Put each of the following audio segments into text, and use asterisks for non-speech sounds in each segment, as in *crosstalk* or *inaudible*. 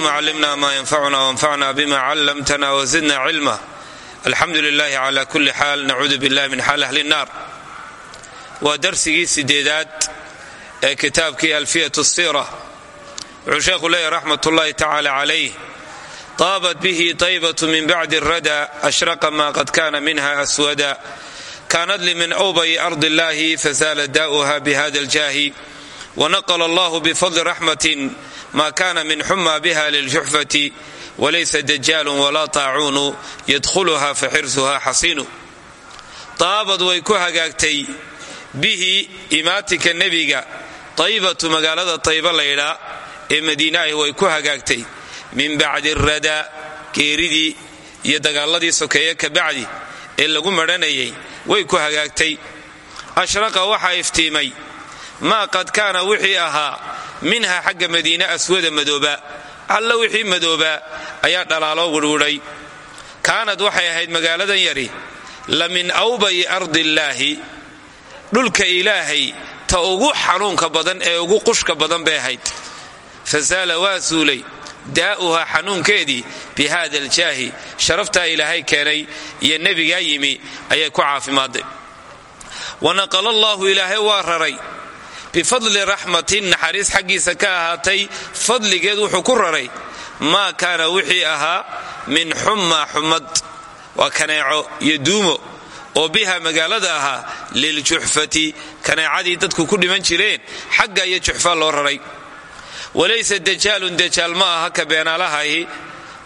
allahuma callimna ma yanfacuna wanfacna bima callamtana wazidna cilma alxamdu lilahi cala kulli xaal nacuudu billahi min xaal ahli nnar waa darsigii sideedaad ee kitaabkii alfiyat sira wuxuu sheekhu leeyahy raxmat ullahi tacala calayh. Taabat bihi taybatu min bacdi rada ashraqa ma qad kana minha aswada. Kaanat li min awbayi ardi illahi fasaala daa'uha bihada aljaahi. Wanaqla allahu bifadli raxmatin ma kana min xuma biha liljuxfati walaysa dajaalun walaa taacuunu yadkhuluha faxirsuha xasiinu taabad way ku hagaagtay bihi imaatinka nebiga taybatu magaalada tayba laydhaa ee madiinaahi way ku hagaagtay min bacdi radaa geeridii iyo dagaaladii sokeeye ka bacdi ee lagu madhanayay way ku hagaagtay ashraqa waxaa iftiimay maa qad kaana wixii ahaa minha xagga madiine aswada madooba alla wixii madoobaa ayaa dhalaaloo wirwidhay kaanad waxay ahayd magaaladan yari la min awbayi ardillaahi dhulka ilaahay ta ugu xanuunka badan ee ugu qushka badan bay ahayd. Fasaala waa suulay daa'uha xanuunkeedii bi hada aljaahi sharaftaa ilaahay keenay iyo nebigaa yimi ayay ku caafimaaday. Wanaqala allaahu ilaahay waa raray bifadli raxmatin naxariis xaggiisa ka ahaatay fadligeed wuxuu ku raray maa kaana wixii ahaa min xumma xumad waa kaneeco iyo duumo oo biha magaalada ahaa liljuxfati kaneecadii dadku ku dhiman jireen xagga iyo juxfa loo raray. Walaysa dajaalun dajaal ma aha ka beenaalahahi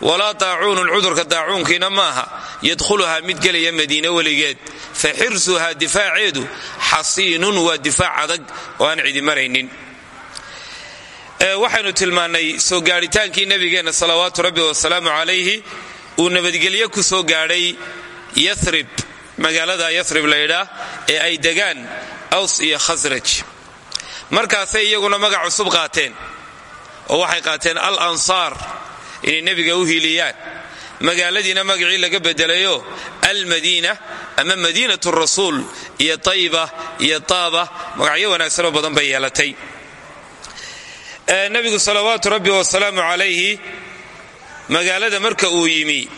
walaa daacuunun cudurka daacuunkiina maaha yadkhuluhaa mid gelaya madiine weligeed fa xirsuhaa difaaceedu xasiinun waa difaac adag oo aan cidi maraynin. Waxaynu tilmaannay soo gaadhitaankii nebigeenna salawaatu rabbi wasalaamu calayhi uu nabadgelyo ku soo gaadhay yarib magaalada yarib laydhaa ee ay degaan aws iyo khasraj. Markaasay iyaguna magac cusub qaateen oo waxay qaateen al ansaar inay nebiga u hiiliyaan. Magaaladiina magacii laga bedelayo almadiina ama madiinat rasuul iyo tayba iyo taaba magacyo wanaagsanoo badan bay yeelatay. Nebigu salawaatu rabbi wasalaamu calayhi magaalada marka uu yimi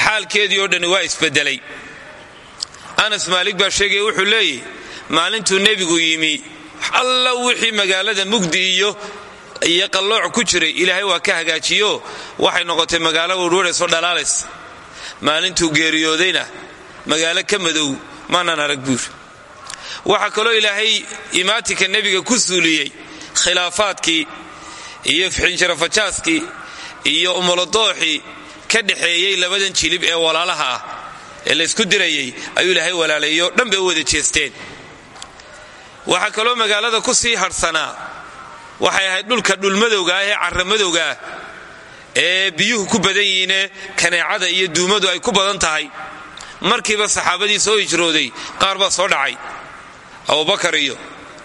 xaalkeedii oo dhani waa isbedelay. Anas maalik baa sheegaya wuxuu leeyahy maalintuu nebigu yimi alla wixii magaalada mugdi iyo iyo qallooc ku jiray ilaahay waa ka hagaajiyo. Waxay noqotay magaalo werweraysoo dhalaalays maalintuu geeriyoodayna magaalo ka madow maanan arag buur waxaa kaloo ilaahay imaatinka nebiga ku suuliyey khilaafaadkii iyo xinjirafajaaskii iyo umuladooxii ka dhaxeeyey labadan jilib ee walaalaha ah ee laysku dirayay ayuu ilaahay walaalaeyo dhan bay u wada jeesteen. Waxaa kaloo magaalada ku sii hadhsanaa waxay ahayd dhulka dhulmadowga ah ee carramadowga ah ee biyuhu ku badan yihiine kaneecada iyo duumadu ay ku badan tahay. Markiiba saxaabadii soo hijrooday qaar baa soo dhacay. Abubakar iyo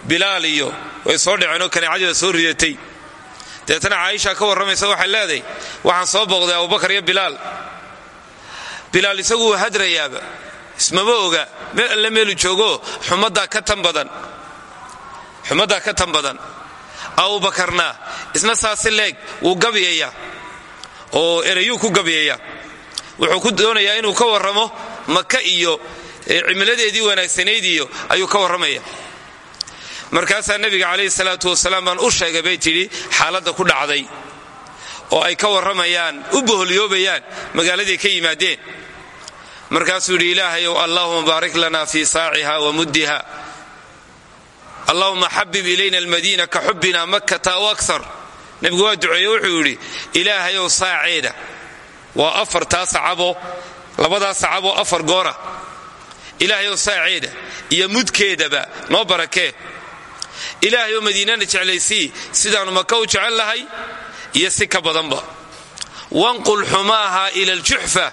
bilaal iyo way soo dhaceenoo kaneecadiiba soo ridatay. Deetana caaisha ka warramaysa waxay leedahay waxaan soo booqday abubakar iyo bilaal. Bilaal isagu hadrayaaba ismama oga meel alle meelu joogo xumaddaa ka tan badan xumaddaa ka tan badan abubakarna isna saasi leeg wuu gabyaya oo erayuu ku gabyaya wuxuu ku doonayaa inuu ka warramo maka iyo cimiladeedii wanaagsanayd iyo ayuu ka warramaya. Markaasaa nebiga calayhi salaatu wasalaam baan u sheegay bay tidhi xaaladda ku dhacday. Oo ay ka warramayaan u boholyoobayaan magaaladii ka yimaadeen. Markaasuu yidhi ilaahayow allahuma baarik lana fii saaciha wa muddiha allahuma xabib ilayna almadiina ka xubbina makkata aw akar nebigu waa duceeye wuxuu yidhi ilaahayow saaceeda. Waa afartaa sacabo labadaa sacaboo afar goora. Ilaahayow saaceeda iyo mudkeedaba noo barakee. Ilaahayoo madiinana jeclaysii sidaannu maka u jecel lahay iyo si ka badanba. Wanqul xumaaha ila aljuxfa.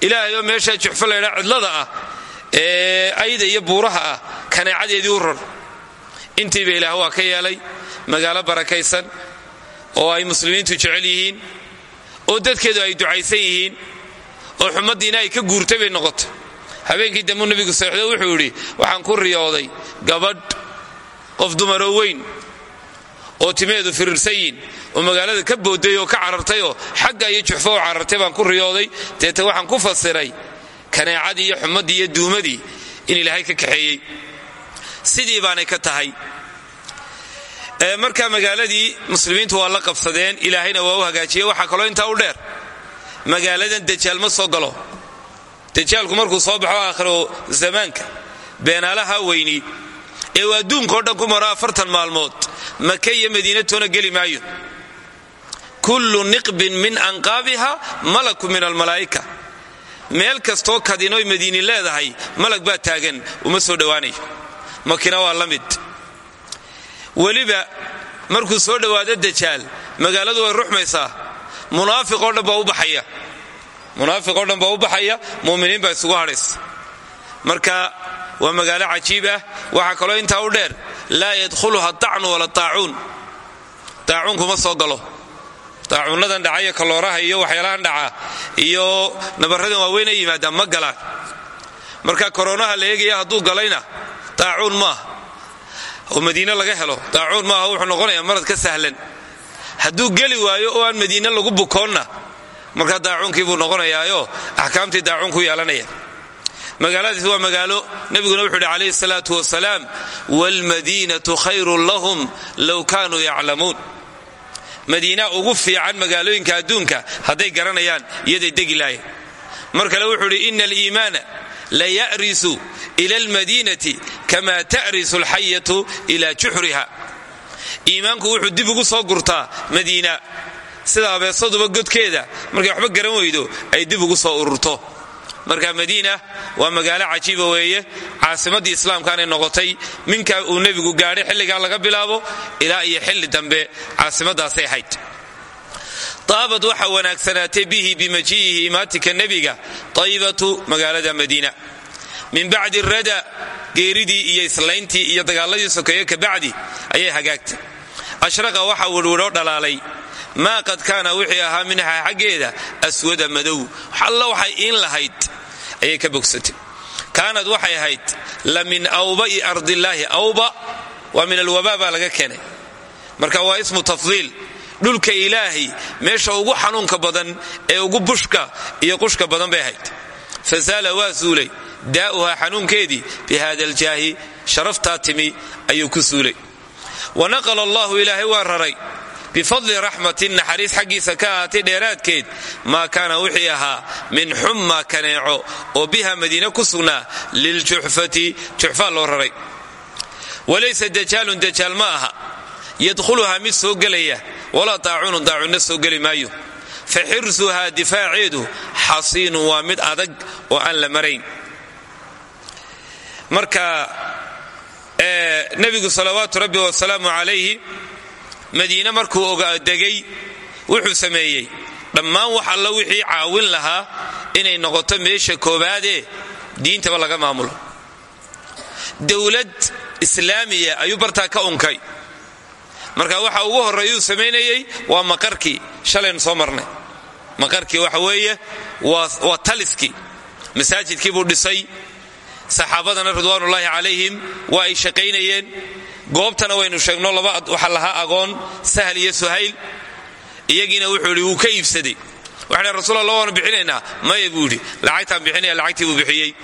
Ilaahayoo meeshaa juxfa laydhaa cidlada ah iyo buuraha ah kaneecadeedii u rar intiiba ilaah waa ka yeelay magaalo barakaysan oo ay muslimiintu jecel yihiin oo dadkeedu ay ducaysan yihiin oo xumaddiina ay ka guurtay bay noqotay. Habeenkii dambuu nebigu seexdo wuxuu yidhi waxaan ku riyooday gabadh qof dumaroo weyn oo timaheedu firirsan yiin oo magaalada ka booday oo ka carartayoo xagga iyo juxfo u carartay baan ku riyooday. Deeta waxaan ku fasiray kaneecadii iyo xumadii iyo duumadii in ilaahay ka kaxeeyey sidii baanay ka tahay. Marka magaaladii muslimiintu waa la qabsadeen ilaahayna waa u hagaajiyey waxaa kaloo intaa u dheer. Magaaladan dajaal ma soo galo. Dajaalku markuu soo baxo aakhiro zamaanka beenaalaha weyni ee uu adduunkao dhan ku maro afartan maalmood maka iyo madiinatoona geli maayo. Kullu niqbin min anqaabiha malaku min almalaa'ika. Meel kastoo kadinoy madiini leedahay malag baa taagan uma soo dhowaanayo makina waa la mid. Markuu soo dhowaado dajaal magaaladu way ruxmaysaa munaafiqoo dhan baa u baxaya. Munaafiqoo dhan baa u baxaya mu'miniin baa isugu hadhaysa marka waa magaalo cajiib ah waxaa kaloo intaa u dheer laa yadkhuluha dacnu wala taacuun taacuun kuma soo galo. Taacuunnadan dhacaya kalooraha iyo waxyaalahan dhaca iyo nabaradan waaweyn ay yimaadaan ma galaan. Marka koronaha la eegaya hadduu galayna taacuun maaha oo madiine laga helo? Taacuun maaha wuxuu noqonayaa marad ka sahlan. Hadduu geli waayo oo aan madiine lagu bukoonna markaa daacuunkii buu noqonayaayo axkaamtii daacuun ku yeelanaya magaaladaas waa magaalo. Nebiguna wuxuu yidhi calayhi salaatu wasalaam waalmadiinatu khayrun lahum low kaanuu yaclamuun. Madiina ugu fiican magaalooyinka adduunka hadday garanayaan iyaday degi lahayn. Mar wuxuu idhi ina aliimaana la ya'risu ila almadiinati kama ta'risu alxayatu ila juxriha iimaanku wuxuu dib ugu soo gurtaa madiina sida abeesaduba godkeeda markay waxba garan weydo ay dib ugu soo ururto marka madiina waa magaalo cajiiba weeye caasimaddii islaamkaanay noqotay minka uu nebigu gaadhay xilligaa laga bilaabo ilaa iyo xilli dambe caasimadaasay ahayd taabad waxaa wanaagsanaatay bihi bimajiihi imaatika nebiga taybatu magaalada madiina min bacdi rada geeridii iyo islayntii iyo dagaaladii sokeeye kabacdi ayay hagaagtay ashraqa waxaa wirwidho dhalaalay maa qad kaana wixii ahaa minha xaggeeda aswada madow alla waxay iin lahayd ayay ka bogsatay kaanad waxay ahayd la min awba'i ardillaahi awba waa min alwabaa dhulka ilaahay meesha ugu xanuunka badan ee ugu bushka iyo qushka badan bay ahayd. Fasaala waa suulay daa'uhaa xanuunkeedii bi hada aljaahi sharaftaa timi ayuu ku suulay wa naqala allahu ilaahay waa raray bifadli raxmatin naxariis xaggiisa ka ahaatay dheeraadkeed maa kaana wixii ahaa min xumma kaneeco oo biha madiine ku sugnaa liljuxfati juxfaa loo raray. Walaysa dajaalun dajaal ma aha yadkhuluhaa mid soo gelaya. Walaa daacunun daacunna soo geli maayo. Fa xirsuhaa difaaceedu xasiinun waa mid adag oo aan la marayn. Marka nebigu salawaatu rabbi wasalaamu calayhi madiine markuu ogadegay wuxuu sameeyey. Dhammaan wax alla wixii caawin lahaa inay noqoto meesha koobaadee diintaba laga maamulo. Dowlad islaamiya ayuu bartaa ka unkay marka waxa ugu horreeyuu samaynayey waa maqarkii. Shalaynu soo marnay. Maqarkii waxa weeye waa taliskii masaajidkii buu dhisay. Saxaabadana ridwaanullaahi calayhim waa ay shaqaynayeen. Goobtana waynu sheegno laba waxa lahaa agoon sahal iyo suhayl. Iyagiina wuxuu idhi ka iibsaday. Waxaan rasul alla waanu bixinaynaa. Maya buu idhi bixinaya lacagtii buu bixiyey.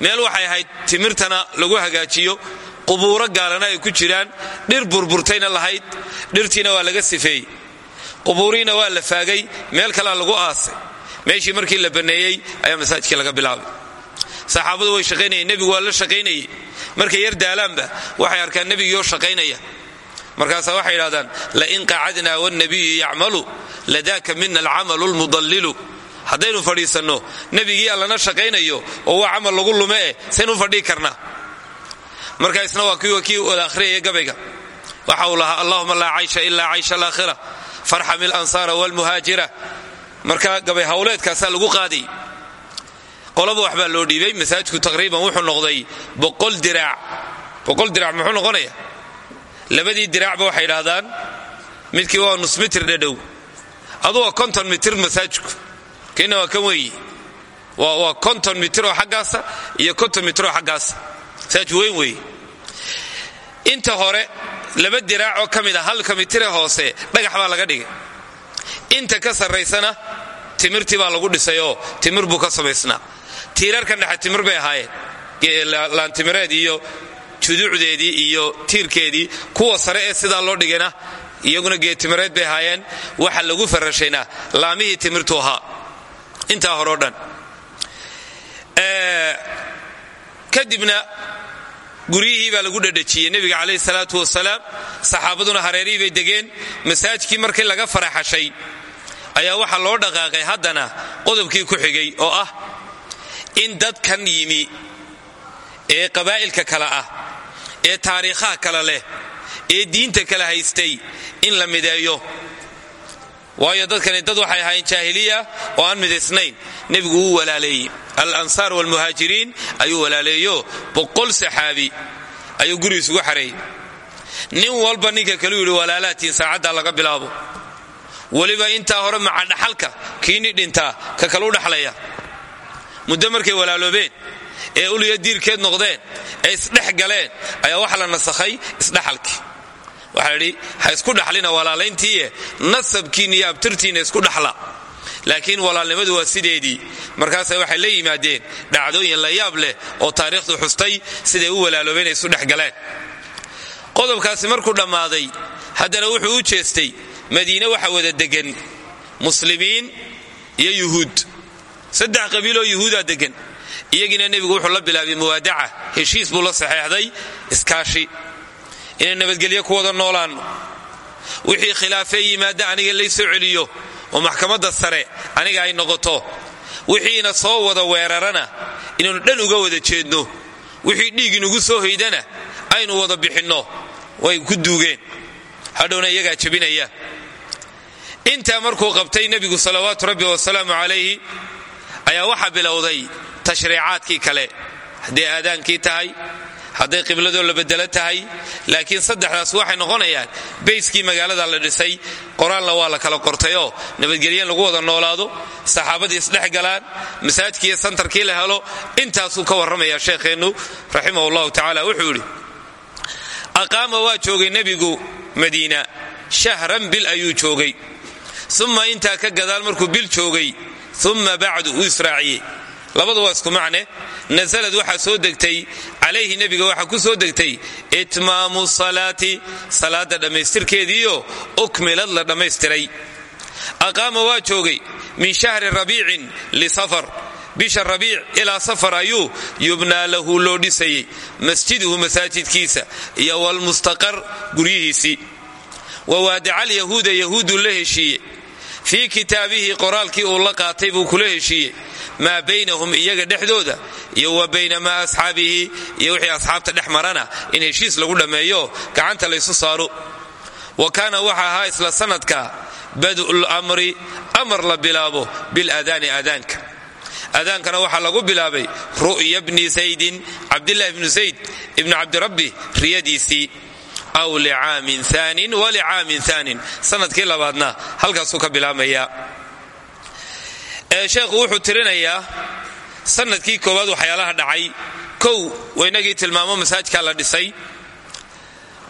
Meel waxay ahayd timirtana lagu hagaajiyo qubuuro gaalana ay ku jiraan dhir burburtayna lahayd dhirtiina waa laga sifeeyey qubuurihiina waa la faagay meel kalea lagu aasay. Meeshii markii la banneeyey ayaa masaajidkii laga bilaabay. Saxaabadu way shaqaynayeen nebigu waa la shaqaynayey. Markay yar daalaanba waxay arkaan nebigiioo shaqaynaya. Markaasaa waxay idhahdaan lain qacadnaa wاnnabiyu yacmalu ladaaka mina alcamalu lmudallilu haddaynu fadhiisanno nebigii allana shaqaynayo oo waa camal lagu lume eh saynu karnaa marka isna waa kii wada akhriyaya gabayga waxa uu lahaa allahuma laa caysha ilaa caysha alaakhira farxam ilansaara wاlmuhaajira marka gabay hawleedkaasaa lagu qaaday. Qolaba waxbaa loo dhiibay masaajidku taqriiban wuxuu noqday boqol diraac. Boqol diraac muxuu noqonaya? Labadii diraacba waxay idhaahdaan midkii waa nus mitir dhadhow adu waa konton mitir masaajidku. Kiina waa kan weeyi. Waa konton mitiroo xaggaasa iyo konton mitiroo xaggaasa masaajidku weyn weeye inta hore laba diraacoo ka mid a halka mitire hoose dhagax baa laga dhigay. Inta ka sarraysana timirtii baa lagu dhisayoo timir buu ka samaysnaa. Tiirarkan dhexe timir bay ahaayeen. Laantimireed iyo juduucdeedii iyo tiirkeedii kuwa sare ee sidaa loo dhigayna iyaguna geedtimireed bay ahaayeen. Waxa lagu farashaynaa laamihii timirtu ahaa. Intaa horeo dhan. Kadibna guryihii baa lagu dhadhajiyey nebiga calayhi salaatu wasalaam saxaabaduna hareerihii bay degeen. Masaajkii markii laga faraxashay ayaa waxaa loo dhaqaaqay haddana qodobkii ku xigay oo ah in dadkan yimi ee qabaa'ilka kale ah ee taariikhaha kale leh ee diinta kala haystay in la mideeyo waayo dadkani dad waxay ahaayeen jaahiliya oo aan midaysnayn. Nebigu wuu walaaleeyey. Al ansaar waalmuhaajiriin ayuu walaaleeyo. Boqol saxaabi ayuu guri isugu xareeyey nin walba ninka kaleu yidhi walaalaatiin saacaddaa laga bilaabo. Weliba intaa hore maca dhaxalka kiini dhintaa ka kalu dhaxlaya. Muddo markay walaaloobeen ee uliya diirkeed noqdeen ee isdhex galeen ayaa waxa la nasakhay isdhaxalkii waxaa idhi ha isku dhaxlina walaalayntiiye nasabkiinna iyo isku dhaxla. Laakiin walaalnimadu waa sideedii. Markaasa waxay la yimaadeen dhacdooyin la yaab leh oo taariikhdu xustay siday u walaaloobeen isu dhex galeen. Qodobkaasi markuu dhammaaday haddana wuxuu u jeestay madiine waxa wada degan muslimiin iyo yuhuud. Saddex qabiiloo yuhuudaa degan iyagiina nebigu wuxuu la bilaabay muwaadaca heshiis buu la saxeexday iskaashi inay nabadgelyo ku wada wixii khilaafee yimaada aniga laysoo celiyo oo maxkamadda sare aniga ay noqoto. Wixiina soo wada weerarana inaynu dhan uga wada jeedno. Wixii dhiig inugu soo hoydana aynu wada bixinno. Way ku duugeen. Hadhowna iyagaa jebinaya. Intaa markuu qabtay nebigu salawaatu rabbi wasalaamu calayhi ayaa waxaa bilowday tashriicaadkii kale. Hadday aadaankii tahay hadday qibladoo la bedelo tahay laakiin saddexdaas waxay noqonayaan bayskii magaalada la dhisay qoraalna waa la kala qortayoo nabadgelyan lagu wada noolaado saxaabadii isdhex galaan masaajkiiyo santarkii la helo intaasuu ka warramaya sheekheennu raximah llahu tacaala wuxuu yidhi aqaama waa joogay nebigu madiina shahran bil ayuu joogay uma intaa ka gadaal markuu bil joogay uma bacdu uu israaciyey labadu waa isku macne. Nasalad waxaa soo degtay calayhi nebiga waxaa ku soo degtay itmaamu salaati salaada dhammaystirkeediiyo ukmilad la dhammaystiray. Aqaama waa joogay min shahri rabiicin lisafar bisha rabiic ilaa safar ayuu yubnaa lahu loo dhisayey masjiduhu masaajidkiisa iyo walmustaqar guryihiisii. Wawaadaca alyahuuda yahuuduu la heshiiye fii kitaabihi qoraalkii uu la qaatay buu kula heshiiyey. Maa baynahum iyaga dhexdooda iyo wa bayna maa asxaabihi iyo wixii asxaabta dhex marana in heshiis lagu dhammeeyo gacanta laysu saaro wa kaana waxa ahaa isla sanadka bad'ul amri amar la bilaabo biladaani aadaanka aadaankana waxaa lagu bilaabay ru'ya bni saydin cabdillahi bnu sayd ibnu cabdirabbi riyadiisii aw licaamin aanin walicaamin aanin sannadkii labaadna halkaasuu ka bilaabmaya sheekhu wuxuu tirinayaa sannadkii koowaad waxyaalaha dhacay kow waynagii tilmaamo masaajkaa la dhisay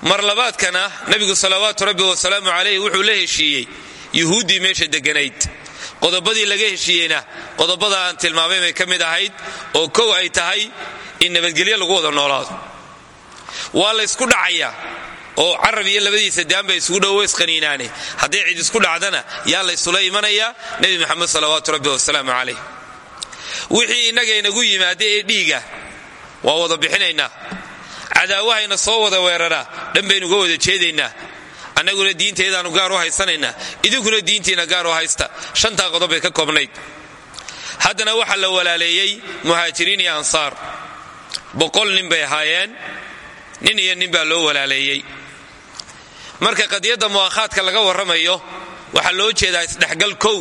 mar labaadkana nebigu salawaatu rabbi wasalaamu calayh wuxuu la heshiiyey yuhuuddii meesha deganayd qodobadii laga heshiiyeyna qodobada aan tilmaamay bay ka mid ahayd oo kow ay tahay in nabadgelyo lagu wada noolaado waa la ysku dhacayaa oo carab iyo labadiisa daanba isugu dhowo isqaniinaane hadday cid isku dhacdana yaa laysula imanayaa nebi maxamed salawaatu rabbi wasalaamu calayh. Wixii innaga inagu yimaada ee dhiiga waa wada bixinaynaa. Cadaawahayna soo wada weeraraa dhan baynuga wada jeedaynaa. Annaguna diinteedaanu gaar u haysanaynaa. Idinkuna diintiina gaar u haysta. Shantaa qodob bay ka koobnayd. Haddana waxaa la walaaleeyey muhaajiriin iyo ansaar. Boqol nin bay ahaayeen nin iyo nin baa loo walaaleeyey marka qadiyadda mu'akhaadka laga warramayo waxaa loo jeedaa isdhexgal kow.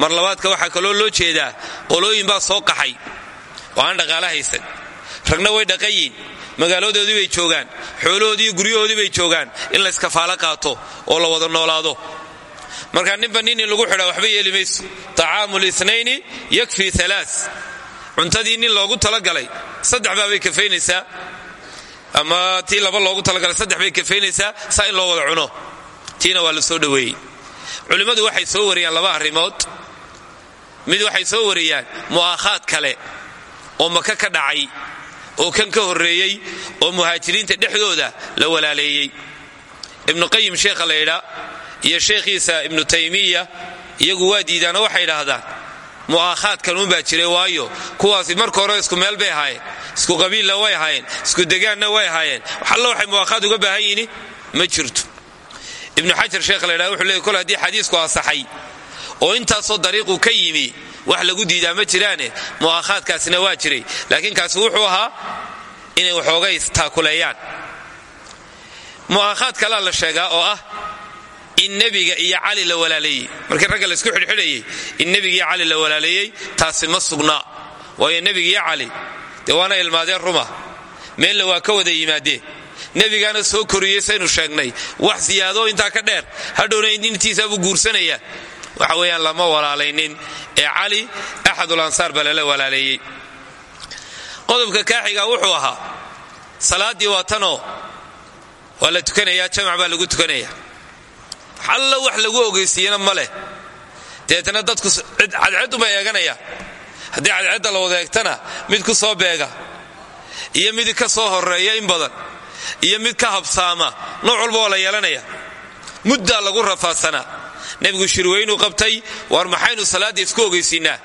Mar labaadka waxaa kaloo loo jeedaa qolooyin baa soo qaxay oo aan dhaqaala haysan. Ragna way dhaqayiin magaaladoodii bay joogaan xoolahoodiiyo guryahoodii bay joogaan in la iskafaalo qaato oo la wada noolaado. Marka ninba nin in lagu xidhaa waxba yeeli mayso. Tacaamu lisnayni yakfii alaa cuntadii nin loogu talagalay saddex baabay kafaynaysaa ama tii laba loogu talagalay saddex bay kafaynaysaa saa in loo wada cuno. Tiina waa la soo dhoweeyey. Culimmadu waxay soo wariyaan laba arrimood. Mid waxay soo wariyaan mu'aakhaad kale oo maka ka dhacay oo kan ka horreeyey oo muhaajiriinta dhexdooda la walaaleeyey. Ibnu qayim sheekha la ydhaa iyo sheekhiisa ibnu taymiya iyagu waa diidaanoo waxay idhaahdaan mu'aakhaadkan uunbaa jiray waayo. Kuwaasi marka hore isku meel bay ahaayeen isku qabiilla way ahaayeen isku degaanna way ahaayeen. Waxallo waxay mu'aakhaad uga baahan yini ma jirto. Ibnu xajar sheekha la ydhaha wuxuu leey kol haddii xadiisku asaxay oo intaasoo dariiqu ka yimi wax lagu diidaa ma jiraane mu'aakhaadkaasina waa jiray. Laakiin kaasi wuxuu ahaa inay waxoogay taakuleeyaan. Mu'aakhaad kalea la sheegaa oo ah in nebiga iyo cali la walaaleeyey markii ragga laysku xidhxidhayey in nebiga iyo cali la walaaleeyey taasi ma sugnaa waayo nebiga iyo cali dee waana ilmaadeen ruma. Meella waa ka wada yimaadeen nebigaana soo koriyey saynu sheegnay. Wax siyaadoo intaa ka dheer hadhowna intiisaabuu guursanaya. Waxa weeyaan lama walaalaynin. Ee cali axadul ansaar baa lala walaaleeyey. Qodobka kaaxiga wuxuu ahaa salaaddii waa tanoo. Waa la jamac baa lagu tukanaya allo wax lagu ogeysiiyena ma leh. Deetana dadku cadcedduma eeganaya haddii cadcedda la wada eegtana mid ku soo beega iyo mid ka soo horreeya in badan iyo mid ka habsaama nooc walba la yeelanaya muddaa lagu rafaadsanaa nebigu shirweynuu qabtay waar maxaynu salaaddii isku ogeysiinaa?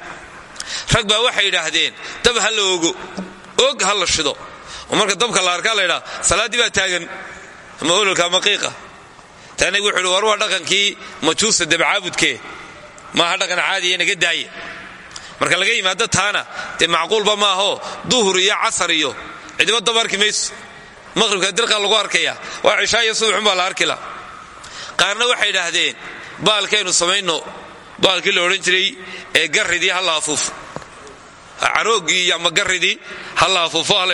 Rag baa waxay yidhaahdeen dab ha la ogo og ha la shido. Oo marka dabka la arkaa la ydhaa salaaddii baa taagan ama ololka ama qiiqa taa nebigu wuxu war waa dhaqankii majuusa dabcaabudkee maaha dhaqan caadiya naga daaye? Marka laga yimaado taana dee macquulba maahoo duhur iyo casar iyo cidiba dab arki mayso dirqa lagu arkaya waa cishaa iyo subaxunbaa la arkila qaarna waxay idhaahdeen baalkaynu samayno baalkii la jiray ee garridii ha la afuufo. Carooggii ama garridii ha la afuufo ha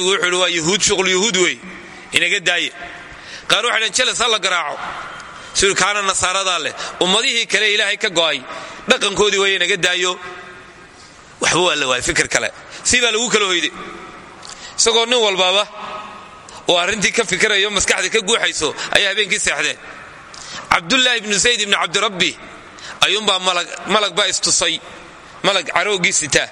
wuxuu waa yuhuud shuqul yuhuud wey inaga daaye. Qaar waxay dhan jeles ha la garaaco. Siduu kaana nasaaradaa leh. Ummadihii kale ilaahay ka go'ay. Dhaqankoodii way inaga daayo. Waxba waa la waay fikir kale. Si lagu kala hoyde isagoo nin walbaaba oo arrintii ka fikirayo maskaxda ka guuxayso ayaa habeenkii seexdeen. Cabdulaahi ibnu zayd ibni cabdirabbi ayuunbaa malag baa istusay. Malag carooggii sitaa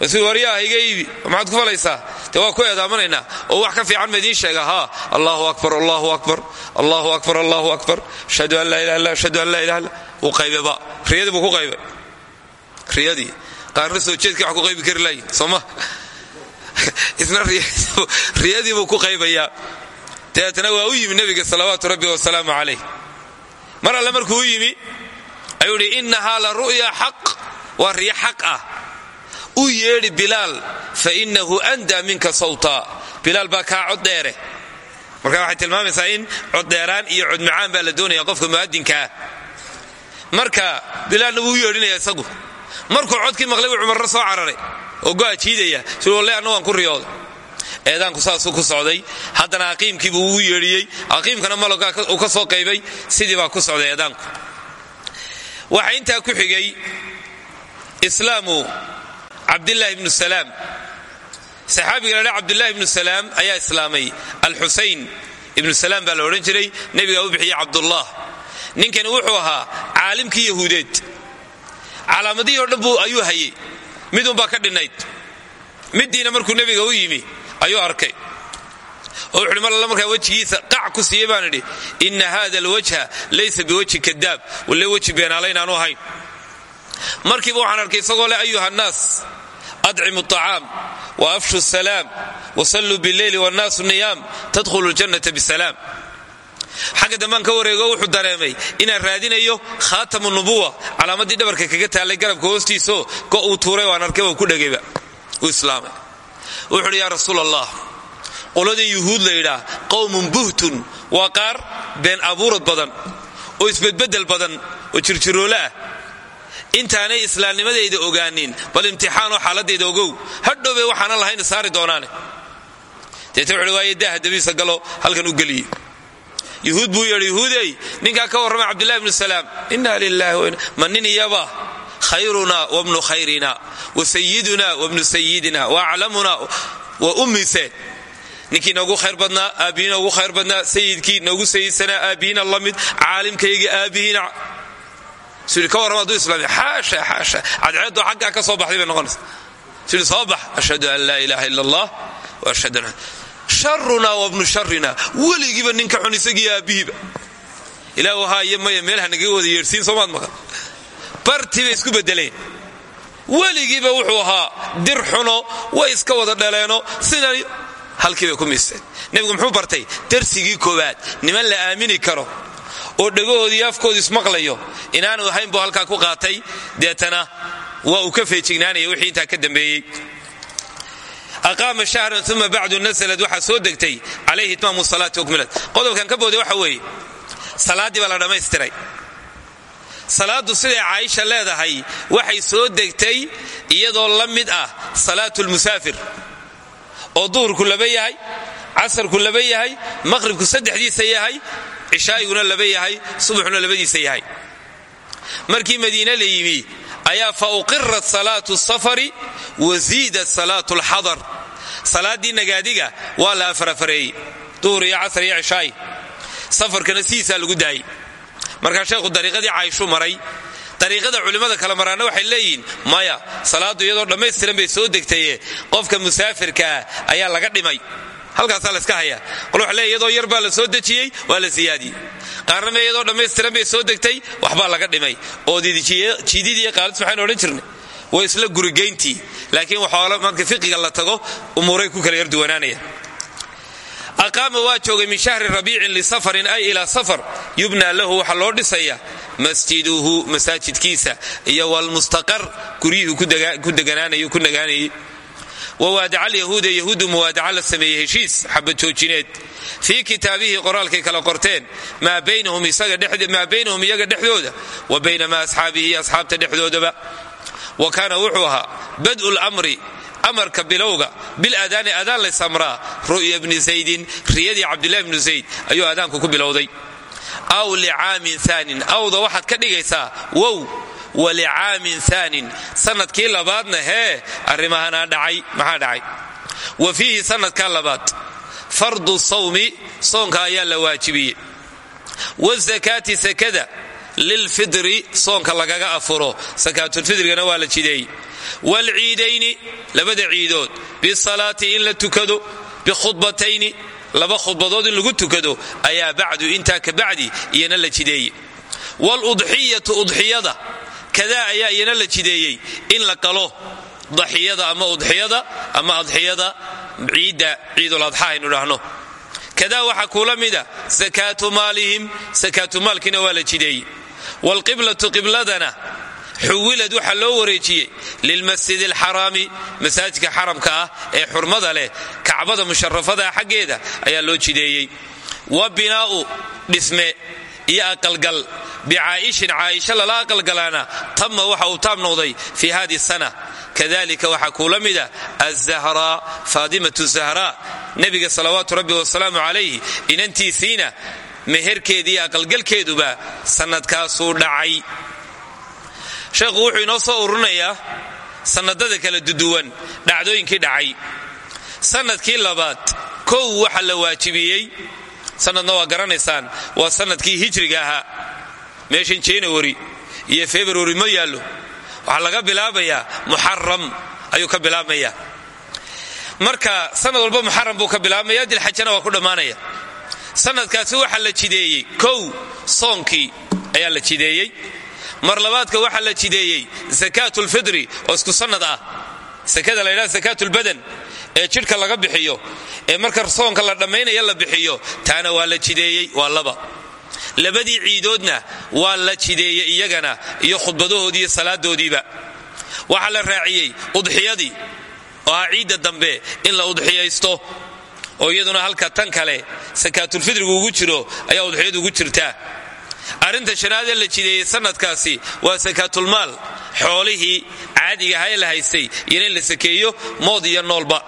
waryaah iga iibi maxaad ku falaysaa? Dee waa ku eedaamanaynaa oo wax ka fiican ma idiin sheega haa. Allahu akbar allahu akbar allahu akbar allahu akbar. Ashhadu an laa ilaha illa ashhadu an laa ilaha illa. Wuu qaybeba riyadii buu ku qaybay. Riyadii. Qaarna soo jeedkii wax ku qaybi kari laayin sooma *laughs* isna riyadii buu ku qaybayaa. Dabeetana waa u yimi nebiga salawaatu rabbi wasalaamu calayh. Mar alle markuu yimi ayuu idhi la ru'ya xaq waa riyo xaq u yeedhi bilaal fa innahu andaa minka sawta. Bilaal baa kaa cod marka waxay tilmaamaysaa in coddheeraan iyo codmacaan baa la doonaya qofka mu'adinkaah marka bilaalna wuu u isagu. Markuu codkii maqlay cumarro soo cararay oo go'a jiidaya. Si walle anna waan ku riyooday. Eedaanku saasuu ku socday. Haddana aqiimkiibuu uu yeedhiyey. Aqiimkana maloggaa uu ka soo qaybay. Sidii ku socday eedaanku. Waxaa intaa ku xigay islaamu cabdilaahi ibnu salaam saxaabiga la dha cabdulahi ibnu salaam ayaa islaamay. Alxusayn ibnu salaam baa la odhan jiray nebigaa u bixiyey cabdullah ninkani wuxuu ahaa caalimkii yahuudeed. Calaamadihii o dhan ayuu hayey midunbaa ka dhinnayd middiina markuu nebiga u yimi ayuu arkay. Oo wuxuuhi mar alle markaa wejigiisa qac ku siiyey? Idhi inna hada alwajha laysa biwajhi kadaab walle weji beenaalayn aanu ahayn. Markiiba waxaan arkay isagoo leh ayuha nnaas adcimu acaam wa afshu salaam wasalluu billeyli wannaasu niyaam tadkhulu ljannata bisalaam xagga dambaan ka wareego wuxuu dareemay inaan raadinayo khaatamu nubuwa calaamaddii dhabarka kaga taallay garabka hoostiisao go uu tuuray waan arkay waan ku dhegayba uu islaamay wuxu uhi yaa rasuul allah qoladan yuhuud la yidhaah qowmun buhtun waa qaar been abuurad badan oo isbedbeddel badan oo jirjiroole ah intaanay islaamnimadayda ogaanin bal imtixaanoo xaaladayda ogow. Hadhowbay waxaanan lahayna saari doonaane. Deeta wuxuhi waaye daaha dabiisa galo halkan u geliye. Yuhuud buu yidhi yuhuudey ninkaa ka warramay cabdillahi bnu salaam inna lilahi ma nin iyaba? Khayruna wabnu khayrina wa sayiduna wabnu sayidina wa aclamuna waa ummise. Ninkii noogu khayr badnaa aabbihiina ugu khayr badnaa sayidkii noogu sayidsanaa aabbihiina la mid caalimkayga aabbihiina cadceeddoo xaggaa ka soo baxday bay noqonaysa sui soo bax ashhadu an laa ilaaha ila allah wa ashhadu an sharunaa wabnu sharina weligiiba ninka xun isagii aabbihiiba ilaahu maya meel hanaga wada yeedhsiin soomaad maqan. Bartii isku bedeleen weligiiba wuxuu ahaa dir xuno way iska wada dhaleeno sidan halkii bay ku miisteen. Nebigu muxuu bartay darsigii koowaad niman la aamini karo oo dhagahoodii afkoodu ismaqlayo. Inaanu ahayn buu halkaa ku qaatay. Deetana waa uu ka feejignaanaya wixii intaa ka dambeeyey. Aqaama shahran uma bacdu naslad waxaa soo degtay calayhi itmaamu salaati ukmilad qodobkan ka booday waxa weeye salaaddii baa la dhammaystiray salaaddu siday leedahay waxay soo degtay iyadoo la mid ah salaatu lmusaafir oo duhurku laba yahay casarku laba yahay maqhribku saddexdiisa yahay cishaa'iguna laba yahay subaxuna labadiisa yahay. Markii madiine la yimi ayaa fa uqirat salaatu safari wa ziidat salaatu lxadar salaaddii nagaadiga waa la afarafareeyey duhur iyo casar iyo cishaa'i safarkana sidiisaa lagu daayey. Markaa sheekhu dariiqadii caaishu maray dariiqada culimmada kale maraana waxay leeyihiin maya salaaddu iyadoo dhammaystiran bay soo degtaye qofka musaafirkaa ayaa laga dhimay halkaasaa layska hayaa. Qol waxa leey iyadoo yar la soo dejiyey waa la siyaadiyey. Qaarna iyadoo dhammaystiran bay soo degtay waxbaa laga dhimay. Oo jiididii iyo qaalid maxaynu odhan jirnay? Waa isla gurigayntii. Laakiin waxoola marka fiqiga la tago umuuray ku kala yarduwanaanayaan aqaama waa joogay min shahri rabiicin lisafarin ay ilaa safar. Yubnaa lahu waxaa loo masjiduhu masaajidkiisa. Iyo walmustaqar guryuhu ku nagaanayay wawaadaca alyahuuda yahuudu muwaadaca la sameeyey heshiis xabad joojineed fii kitaabihii qoraalkay kala qorteen maa baynahum iyaga dhexdooda wa bayna maa asxaabihi iyo asxaabta dhexdoodaba wa kaana wuxuu ahaa bad'u lamri amarka bilowga biladaani adaan laysamraa ru'ya bni zaydin riyadii cabdillahi bnu zayd ayuu aadaanku ku bilowday aw licaamin aanin awda waxaad ka dhigaysaa wow walicaamin aanin sannadkii labaadna hee arrimahanaa dhacay maxaa dhacay wa fiihi sanadkaa labaad fardu sawmi soonka ayaa la waajibiyey wazakaati sakada lilfidri soonka lagaga afuro sakaatulfidrigana waa la jideeyey waalciidayni labada ciidood bisalaati in la tukado bikhudbatayni laba khudbadood in lagu tukado ayaa bacdu intaa ka bacdi iyana la jideeyey waaludxiyatu udxiyada kadaa ayaa iyana la jideeyey in la qalo daxiyada ama udxiyada ama adxiyada ciidda ciiduladxa aynu dhahno kadaa waxaa kuula mida sakaatu maalihim sakaatu maalkiina waa la jideeyey. Waalqiblatu qibladana xuwilad waxaa loo wareejiyey lilmasjid alxaraami masaajidka xaramka ah ee xurmada leh kacbada musharafadaa xaggeeda ayaa loo jideeyey. Wa binaa'u dhisme iyo aqalgal bicaa'ishin caaisha lala aqalgalaana tamma waxa uu taab noqday fii sana. Kadalika waxaa kuula mida azahraa faadimatu zahraa nebiga salawaatu rabbi wasalaamu calayhi inantiisiina meherkeedii aqalgalkeeduba sannadkaasuu dhacay. Sheekhu wuxuu inoo soo ururinayaa sannadada kala duduwan dhacdooyinkii dhacay. Sannadkii labaad kow waxa la waajibiyey sanadna waa garanaysaan waa sannadkii hijriga ahaa. Meeshan january iyo february ma yaallo. Waxaa laga bilaabayaa muxaram ayuu ka bilaabmaya marka sanad walba muxaram buu ka bilaabmaya dilxajana waa ku dhammaanaya. Sanadkaasi waxaa la jideeyey kow soonkii ayaa la jideeyey. Mar labaadka waxaa la jideeyey sakaatulfidri oo isku sanad ah sakada la ydhaha sakaatulbadan ee jidhka laga bixiyo ee marka soonka la dhammaynaya la bixiyo taana waa la jideeyey waa laba. Labadii ciidoodna waa la jideeyey iyagana iyo khudbadahoodii salaadoodiiba. Waxaa la raaciyey udxiyadii oo ah ciidda dambe in la udxiyaysto oo iyaduna halka tan kale sakaatulfidrigu ugu jiro ayaa udxiyadu ugu jirtaa arrinta shanaadee la jideeyey sanadkaasi waa sakaatulmaal xoolihii caadiga ahaa ee la haystay iyona in la sakeeyo mood iyo noolba.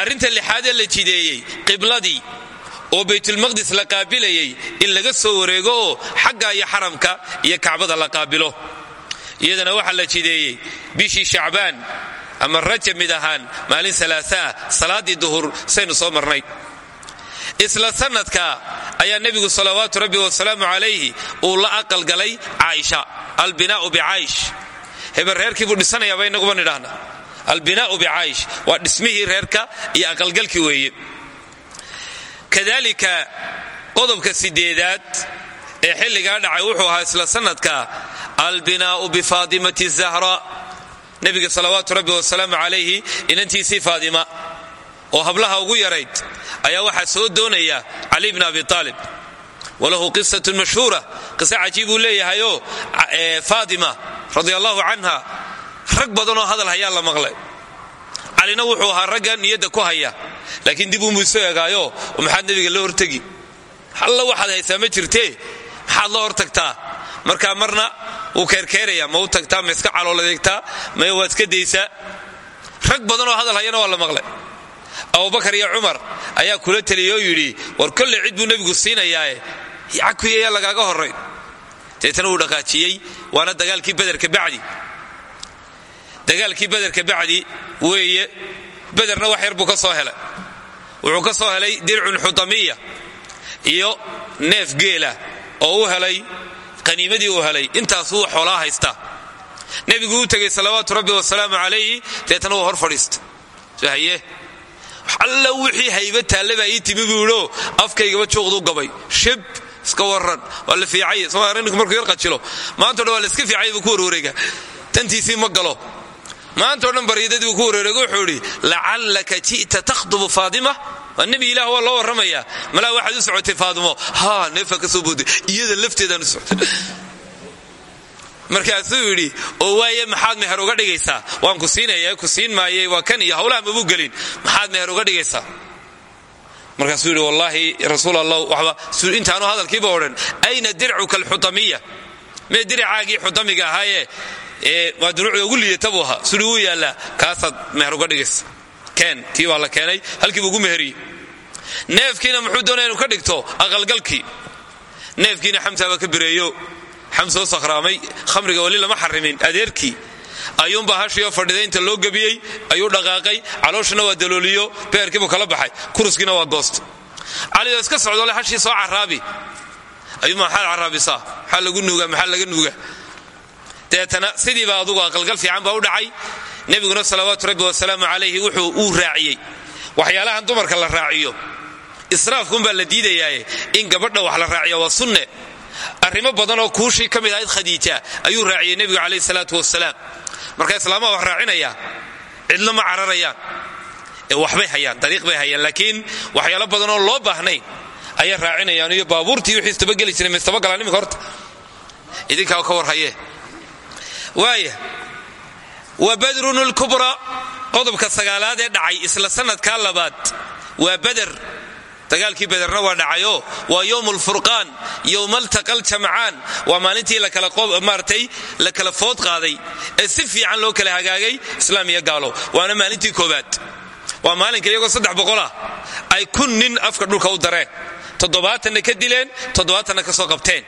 Arrinta lixaadee la jideeyey qibladii oo baytulmaqdis la qaabilayay in laga soo wareego xagga iyo xaramka iyo kacbada la qaabilo. Iyadana waxaa la jideeyey bishii shacbaan ama rajab mid ahaan maalin alaaaa salaaddii duhur saynu soo marnay isla sanadka ayaa nebigu salawaatu rabbi wasalaamu calayhi uu la aqalgalay caaisha albinaau bicaayish hebel reerkii buu dhisanayaaba inaguba nidhaahna albinaau bicaayish waa dhismihii reerka iyo aqalgalkii weeye. Kadalika qodobka sideedaad ee xilligaa dhacay wuxuu ahaa isla sanadka albinaau bifaadimati zahra. Nebiga salawaatu rabbi wasalaamu calayhi inantiisii faadima oo hablaha ugu yarayd ayaa waxaa soo doonaya cali bn abi aalib walahu qisatun mashhuura. Qise cajiibuu leeyahayoo faadima radi allahu canha rag badanoo hadal hayaa la maqlay. Calina wuxuu ahaa ragga niyadda ku haya laakiin dib uunbuu isu egaayo maxaad nebiga la hortegi waxaad haysaa ma jirtee maxaad la hortagtaa? Marka marna wuu keerkeeraya ma u tagtaa ma iska calooladeegtaa maya waad iska daysaa? Rag badanoo hadal hayana waa la maqlay abubakar iyo cumar ayaa kula teliyay oo yidhi war kolley cid buu nebigu siinayaae cakuyayaa lagaaga horray. Deetana wuu dhaqaajiyey waana dagaalkii bederka bacdi. Dagaalkii bederka bacdi weeye bederna wax yar buu ka soo helay. Wuxuu ka soo helay dircun xutamiya iyo neef geela oo u helay qaniimadii uu helay. Intaasuu xoolaa haysta nebigu u tegey salawaatu rabbi wasalaamu calayhi deetana wuu hor fadhiista haye alla wixii hayba taalle baa ii timi buu idho afkaygaba juuqdu shib iska waran waa fiicay. Soomaalinku markuu yar qajilo maantao dhan waa fiicay ku warwareega. Tantiisii ma galo. Maantao dhan baryadadii buu ku warwareega wuxuu idhi lacallaka ji'ta takhdubu faadima. Waa nebi ilaah waa loo warramayaa. Malaa socotay faadimo. Haa neefaa soo booday iyada lafteedaan u markaasuu yidhi oo waaye maxaad meher uga dhigaysaa? Waan ku siinaya ku siin maayey waa kan iyo hawlaha mabuu gelin. Maxaad meher uga dhigaysaa? Markaasuu yidhi wallaahi rasuul allah waxba intaanu hadalkiiba odhan ayna dircuka alxutamiya? Mee diricaagii xutamiga ahaaye? Ee waa duruucda ugu liidata buu ahaa. Sudhi wuu yaallaa kaasaad meher uga dhigaysa. Keen kii baa la keenay halkiibuu ugu meheriyey. Neefkiina muxuu doonaya inuu ka dhigto aqalgalkii? Neefkiina xamsaa baa ka bireeyo xamsoo sakhraamay khamriga weli lama xarimin adeerkii ayuunbaa hashiioo fadhiday loo gebiyey ayuu dhaqaaqay calooshana waa dalooliyo beerkiibuu kala baxay kuruskiina waa goosta calioo iska socdole hashii soo caraabi ayuuma maxaad caraabisaa maxaa lagu nuuga? Maxaa laga nuuga? Deetana sidiiba adugu aqalgal fiican baa u dhacay. Nebiguna salawaatu rabbi wasalaamu calayhi wuxuu uu raaciyey. Waxyaalahan dumarka la raaciyo. Israafkuunbaa la diidayaaye. In gabadha wax la raaciya waa sunne arrimo badanoo kuushii ka mid ahayd khadiija ayuu raaciyey nebigu calayhi salaatu wasalaam marka islaamaha wax raacinaya cidlo ma cararayaan ee waxbay hayaan dariiq bay hayaan laakiin waxyaalo badanoo loo baahnayn ayay raacinayaan. Iyo baabuurtii wixii istabageli jiray ma istabagalaan iminka horta. Idinkaa ka war hayee waaya wa badrun lkubra qodobka sagaalaad ee dhacay isla sanadkaa labaad. Waa bader dagaalkii bederna waa dhacayo waa yowm lfurqaan yowma altaqa ljamcaan waa maalintii maaratay la kala food qaaday ee si fiican loo kala hagaagay islaam iyo gaalo. Waana maalintii koobaad waa maalinka iyagoo saddex boqolah ay kun nin afka dhulka u dareen. Toddobaatanna ka dileen toddobaatanna ka soo qabteen.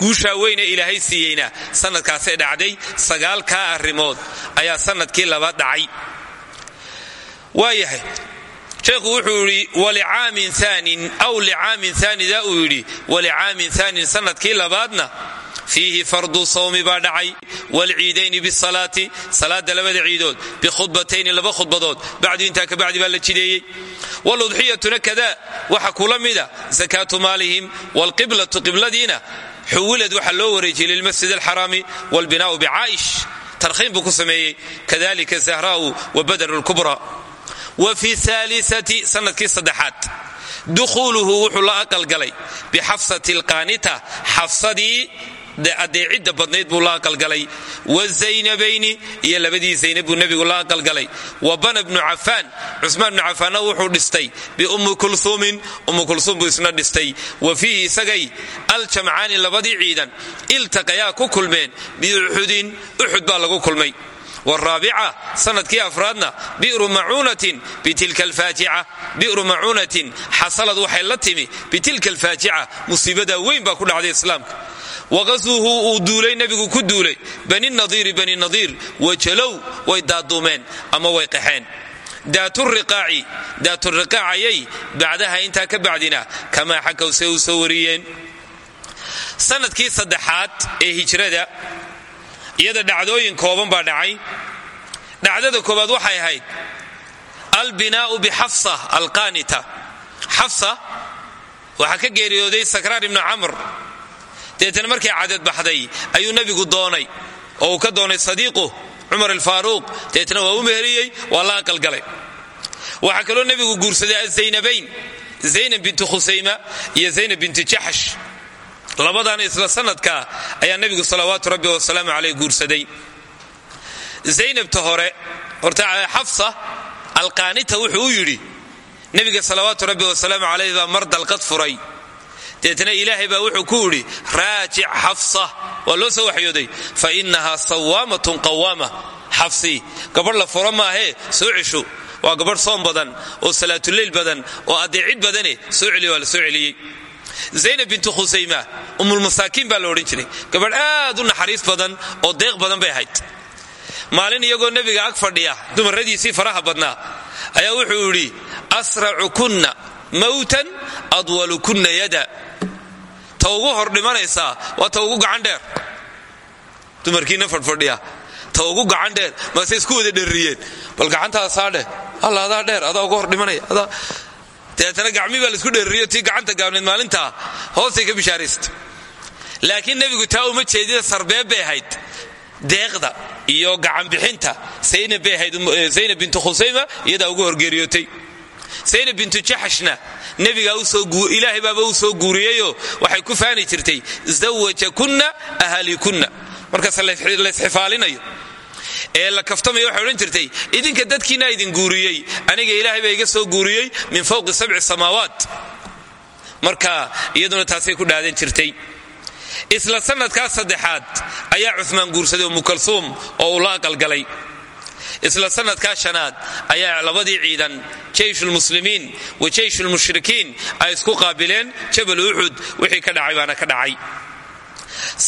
Guushaa weyne ilaahay siiyeyna. Sanadkaasay dhacday sagaalkaa arrimood ayaa sannadkii labaad dhacay. Waayahay sheekhu wuxuu yidhi walicaamin aanin aw licaamin aanida uu yidhi walicaamin aanin sannadkii labaadna fiihi fardu sawmi baa dhacay waalciidayni bisalaati salaada labada ciidood bikhudbatayni laba khudbadood bacdu intaa ka bacdi baa la jideeyey. Waludxiyatuna kada waxa kula mida sakaatu maalihim waalqiblatu qibladiina xuwilad waxaa loo wareejiyey lilmasjid alxaraami waalbinaau bicaa'ish tarkhiim buu ku sameeyey. Kadalika zahraa'u wa badru lkubra wa fi aaliati sannadkii saddexaad. Dukhuuluhu wuxuu la aqalgalay. Bixafsati alqaanita xafsadii adeecidda badnayd buu la aqalgalay. Wazaynabayni iyo labadii zaynab buu nebigu la aqalgalay. Wa bana bnu cafaan cusmaan bnu cafaanna wuxuu dhistay. Biummi kulhuumin ummu kulhuum buu isna dhistay. Wa fiihi isagay aljamcaani labadii ciidan. Iltaqayaa ku kulmeen biuxudin uxud wraabica sannadkii afraadna bi'ru macuunatin bitilka alfaajica bi'ru macuunatin xasalad waxay la timi bitilka alfaajica musiibadaa weyn baa ku dhacday islaamka waqasuhu uu duulay nebigu ku duulay bani nadiiri bani nadiir wajalow way daaduumeen ama way qaxeen daaturiqaaci daaturiqaacayay bacdaha intaa ka bacdina kamaa xakaw se u soo wariyeen sannadkii saddexaad ee hijrada iyada dhacdooyin kooban baa dhacay. Dhacdada koobaad waxay ahayd albinaau bixafsa alqaanita. Xafsa waxaa ka geeriyooday sakraan ibnu camr. Deetana markay cadad baxday ayuu nebigu doonay oo uu ka doonay sadiiqu cumar alfaaruuq deetna waa u meheriyey waa la aqalgalay. Waxaa kaloo nebigu guursaday azaynabayn zaynab bintu khusayma iyo zaynab bintu jaxsh labadana isla sanadka ayaa nebigu salawaatu rabbi wasalaamu caleyh guursaday. Zaynabta hore horta xafsa alqaanita wuxuu u yidhi nebiga salawaatu rabbi wasalaamu caleyh baa mar dalqad furay. Deetna ilaahay baa wuxuu ku idhi raajic xafsa waa loo soo waxyooday. Fa innahaa sawaamatun qawaama xafsi gabadh la furo maahee soo cesho. Waa gabadh soom badan oo salaatuleyl badan oo adeecid badane soo celiy waa la soo celiyey zaynab bintu khusayma umulmasaakiin baa la odhan jiray. Gabadh aad u naxariis badan oo deeq badan bay ahayd. Maalin iyagoo nebiga ag fadhiya dumaradiisii faraha badnaa ayaa wuxuu idhi asracu kunna mawtan adwalu kunna yada. Ta ugu hor dhimanaysaa waa ta ugu gacan dheer. Dumarkiina fadhfadhiya ta ugu gacan dheer maase isku wada dherriyeen. Bal gacantaasaa dheh alla adaa dheer adaa ugu hor dhimanaya adaa dabeetana gacmii baa la isku dherriyo tii gacanta gaabneed maalintaa hoostay ka bishaaraysta laakiin nebigu taa uma jeedida sarbeeb bay ahayd. Deeqda iyo gacanbixinta zaynab bay ahayd zaynab bintu khusayma iyadaa ugu horgeeriyootay. Zaynab bintu jaxashna nebigaa ilaahay baaba u soo guuriyeyoo waxay ku faani jirtay zawajakunna ahalikunna. Markaas laysxifaalinayo ee la kaftamayo waxay odhan jirtay idinka dadkiina idin guuriyey aniga ilaahay baa iga soo guuriyey min fowqi sabci samaawaat. Marka iyaduna taasay ku dhaadan jirtay. Isla sanadkaas saddexaad ayaa cumaan guursaday umu kalsuum oo uu la aqalgalay. Isla sanadkaa shanaad ayaa labadii ciidan jeyshulmuslimiin wa jeyshulmushrikiin ay isku qaabileen jabal uxud wixii ka dhacay baana ka dhacay.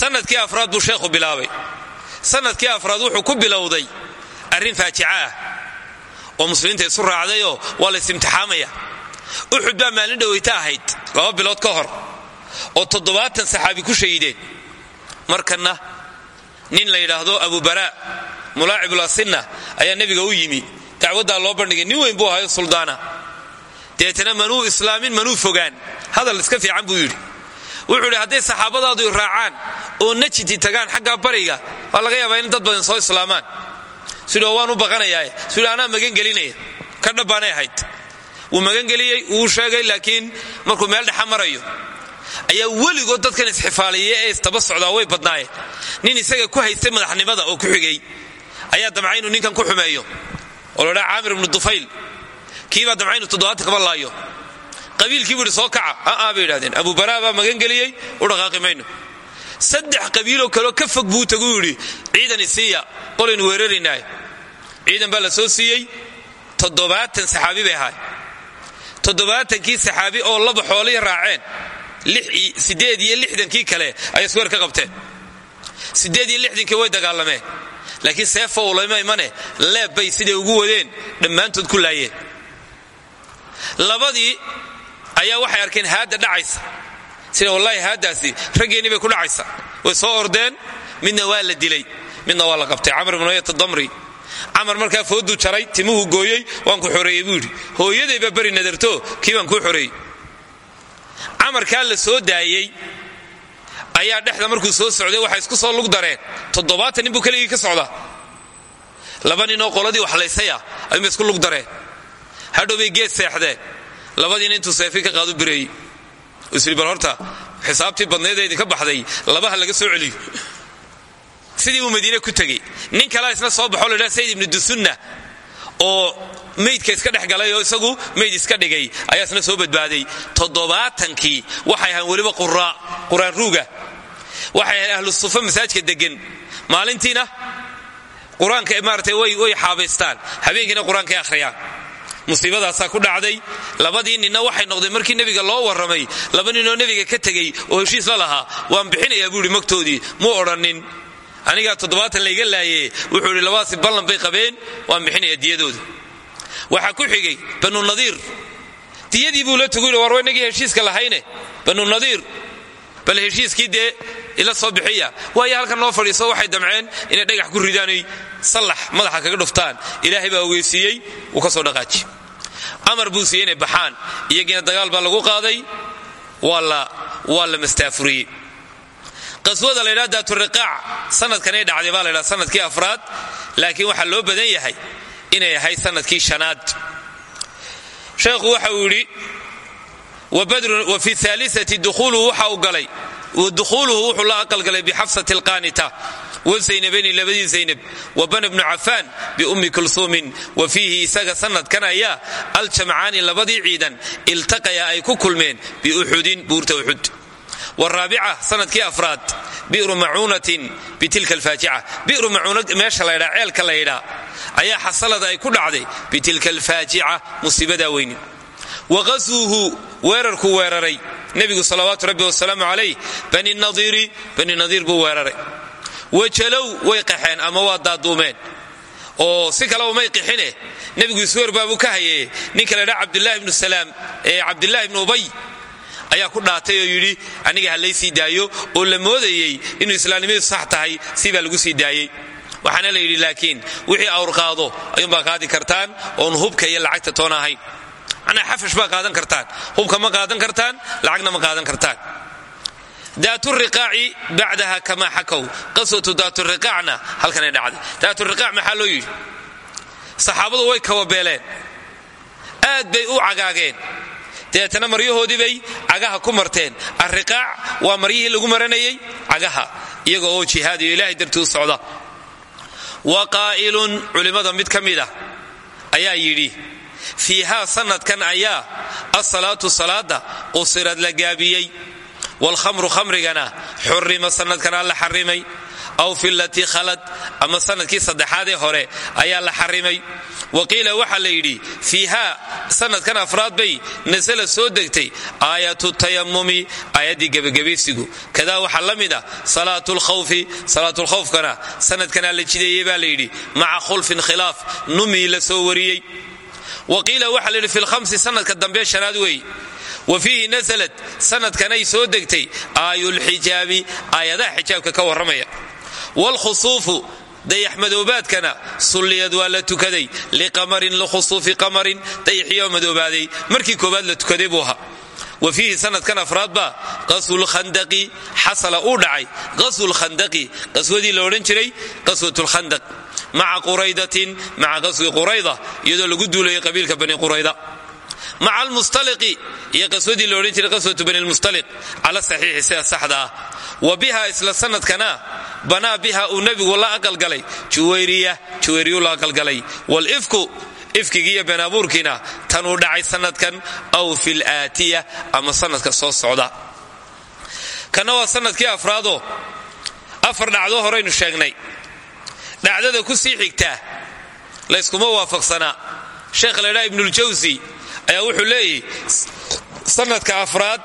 Sanadkii afraad buu sheekhu bilaabay sannadkii afraad wuxuu ku bilowday arrin faajica ah oo muslimiinta isu raacdayoo waa la isimtixaamaya uxud baa maalin dhoweyta ahayd laba bilood ka hor oo toddobaatan saxaabi ku shahideen markanna nin la yidhaahdo abubaraa mulaacibulasinna ayaa nebiga u yimi dacwaddaa loo bandhigay nin weyn buu ahayo suldaana. Deetana manuu islaamin manuu fogaan. Hadal iska fiican buu yidhi wuxuu idhi hadday saxaabadaadu raacaan oo najiti tagaan xaggaa bariga waa laga yaabaa in dad badan soo islaamaan. Sidoo waan u baqanayaa. Sidoo anaa magangelinaya ka dhabbaanay ahayd. Wuu magangeliyey wuu sheegay laakiin markuu meel dhexa marayo ayaa weligood dadkan isxifaaliye ee istaba socdaa way badnaayeen. Nin isaga ku haystay madaxnimada oo ku xigay ayaa damca inuu ninkan ku xumeeyo. Oo ladhaa caamir ibnu dufayl kiibaa damca inuu toddobaatan kaba laayo qabiilkii buu ihi soo kaca. Aa bay idhahdeen abubaraa baa magangeliyey u dhaqaaqi mayno. Saddex qabiiloo kaleo ka fog buu taguu yidhi ciidan isiiya qolaynu weeraraynaay ciidan baa la soo siiyey toddobaatan saxaabi bay ahaay toddobaatankii saxaabi oo laba xoolay raaceen sideed iyo lixdankii kale ayay isweer ka qabteen. Sideed iyo lixdankii way dagaalameen. Laakiin seefo ulama imane leeb bay siday ugu wadeen dhammaantood ku laayeen. Labadii ayaa waxay arkeen haadda dhacaysa. Sida wallaahi haaddaasi raggeennii bay ku dhacaysa. Way soo ordeen midna waa la dilay midna waa la qabtay. Camr ibnu yat damri camar markaa fooduu jaray timuhu gooyey waan ku xoreeyey buu yidhi. Hooyaday baa beri nadarto kii baan kuu xoreeyey? Camarkaa la soo daayey ayaa dhexda markuu soo socday waxay isku soo lug dareen. Toddobaatan nin buu ka socdaa. Laba ninoo qoladii waxlaysaya ayuunbay isku lug dareen. Hadhow bay geed seexdeen labadiina intuu seefi ka qaadu bireeyey isri bal horta xisaabtii badnayd ee idinka baxday labaha laga soo celiyo. Sidii uu madiine ku tegey. Nin kalea isna soo baxo la sayid ibnu dusunna oo meydka iska dhex galay oo isagu meyd iska dhigay ayaa isna soo badbaaday. Toddobaatankii waxay ahaan weliba quraan ruuga. Waxay ahayn ahlu sufa masaajka degan maalintiina qur'aanka maarata way xaabaystaan. Habeenkiina qur'aankay akhriyaan musiibadaasaa ku dhacday. Labadii ninna waxay noqdeen markii nebiga loo warramay laba ninoo nebiga ka tegey oo heshiis la lahaa waan bixinayaa buu ihi magtoodii muu odhannin. Anigaa toddobaatan layga laaye wuxuu idhi labaasi ballan bay qabeen waan bixinayaa diyadooda. Waxaa ku xigay banu nadiir. Diyadii buu la tugu war inagii heshiiska lahayne. Banu nadiir bal heshiiskii dee ila soo bixiya. Waayo halkan noo fadhiiso waxay damceen inay dhagax ku ridaanay sallax madaxa kaga dhuftaan. Ilaahay baa ogeysiiyey wuu ka soo dhaqaaji. Amar buu siiyey inay baxaan. Iyagiina dagaal baa lagu qaaday. Waa la mastaafuriyey. Qaswada la ydhaha daaturiqaac sanadkanay dhacday baa la sannadkii afraad. Laakiin waxaa loo badan yahay inay ahayd sannadkii shanaad. Sheekhu waxa uu yidhi dukhuluhu wuxuu la aqalgalay bixafsati alqaanita wazaynabayni labadii zaynab wa bana bnu cafaan biummi kulsuumin wa fiihi isaga sanadkan ayaa aljamcaani labadii ciidan iltaqaya ay ku kulmeen biuxudin buurta uxud waraabica sannadkii afraad bi'ru macuunatin bitilka alfaajica bi'ru macuuna meesha laydhaa ceelka laydhaa ayaa xasalada ay ku dhacday bitilka alfaajica musiibadaa weyni wa qaswuhu weerarkuu weeraray. Nebigu salawaatu rabbi wasalaamu calayh bani nadiiri bani nadiir buu weeraray. Wajalow way qaxeen ama waa daaduumeen. Oo si kaleba may qixine. Nebigu isweer baabuu ka hayee ninka laydhaa cabdulaahi ibnu salaam ee cabdilaahi ibnu ubay ayaa ku dhaatay oo yidhi aniga ha laysii daayo oo la moodayey inuu islaamnimadu sax tahay si baa lagu sii daayey. Waxaana la yidhi laakiin wixii awr qaado ayuunbaa qaadi kartaan oon hubka iyo lacagta toona ahayn manaa xafash baa qaadan kartaan hubka ma qaadan kartaan lacagna ma qaadan kartaan daaturiqaaci bacdaha kamaa xakow qaswatu daaturiqaacna halkanay dhacday daaturiqaac maxaa loo yidhi saxaabadu way kawabeeleen aad bay u cagaageen dabeetana maryahoodii bay cagaha ku marteen arriqaac waa maryihii lagu maranayey cagaha iyaga oo jihaadiyo ilaahay dartii socda wa qaa'ilun culimmada mid ka mid ah ayaa yidhi fiihaa sanadkan ayaa asalaatu salaada qusirad la gaabiyey. Waalkhamru khamrigana xurrima sanadkanaa la xarrimay. Aw fi latii khalad ama sannadkii saddexaadee hore ayaa la xarrimay. Wa qiila la yidhi fiihaa sanadkan afraad bay nasala soo degtay. Aayatu tayamumi aayaddii gebagabaysigu kadaa waxaa la mid ah salaatulkhawfi salaatulkhawfkana sanadkanaa la jideeyey baa la yidhi maca khulfin khilaaf numii la soo wariyey wa qiila waxaa la yidhi fi lhamsi sanadka dambe shanaad weey. Wa fiihi nasalat sanadkanay soo degtay aayulxijaabi aayadaha xijaabka ka warramaya. Wlkhusuufu dayaxmadoobaadkana sulliyad waa la tukaday liqamarin likhusuufi qamarin dayaxiyoo madoobaaday. Markii koobaad la tukaday buu ahaa. Wa fiihi sanadkan afraad baa qaswulkhandaqi xasala uu dhacay. Qaswulkhandaqi qaswadii la odhan jiray qaswatulkhandaq maca quraydatin maca qaswi qurayda iyadoo lagu duulayay qabiilka bani qurayda. Maca almustaliqi iyo qaswadii la odhan jiray qaswatu bani lmustaliq cala saxiixi sida saxda ah. Wa biha isla sanadkana banaa biha uu nebigu la aqalgalay. Juwayriyuu la aqalgalay. Walifku ifkigiiyo beenaabuurkiina tanuu dhacay sanadkan aw fi laatiya ama sanadka soo socda. Kana waa sannadkii afraadoo afar dhacdo horaynu sheegnay dhacdada ku sii xigtaa layskuma waafaqsanaa. Sheekh laydhaa ibnuljawsi ayaa wuxuu leeyahy sanadka afraad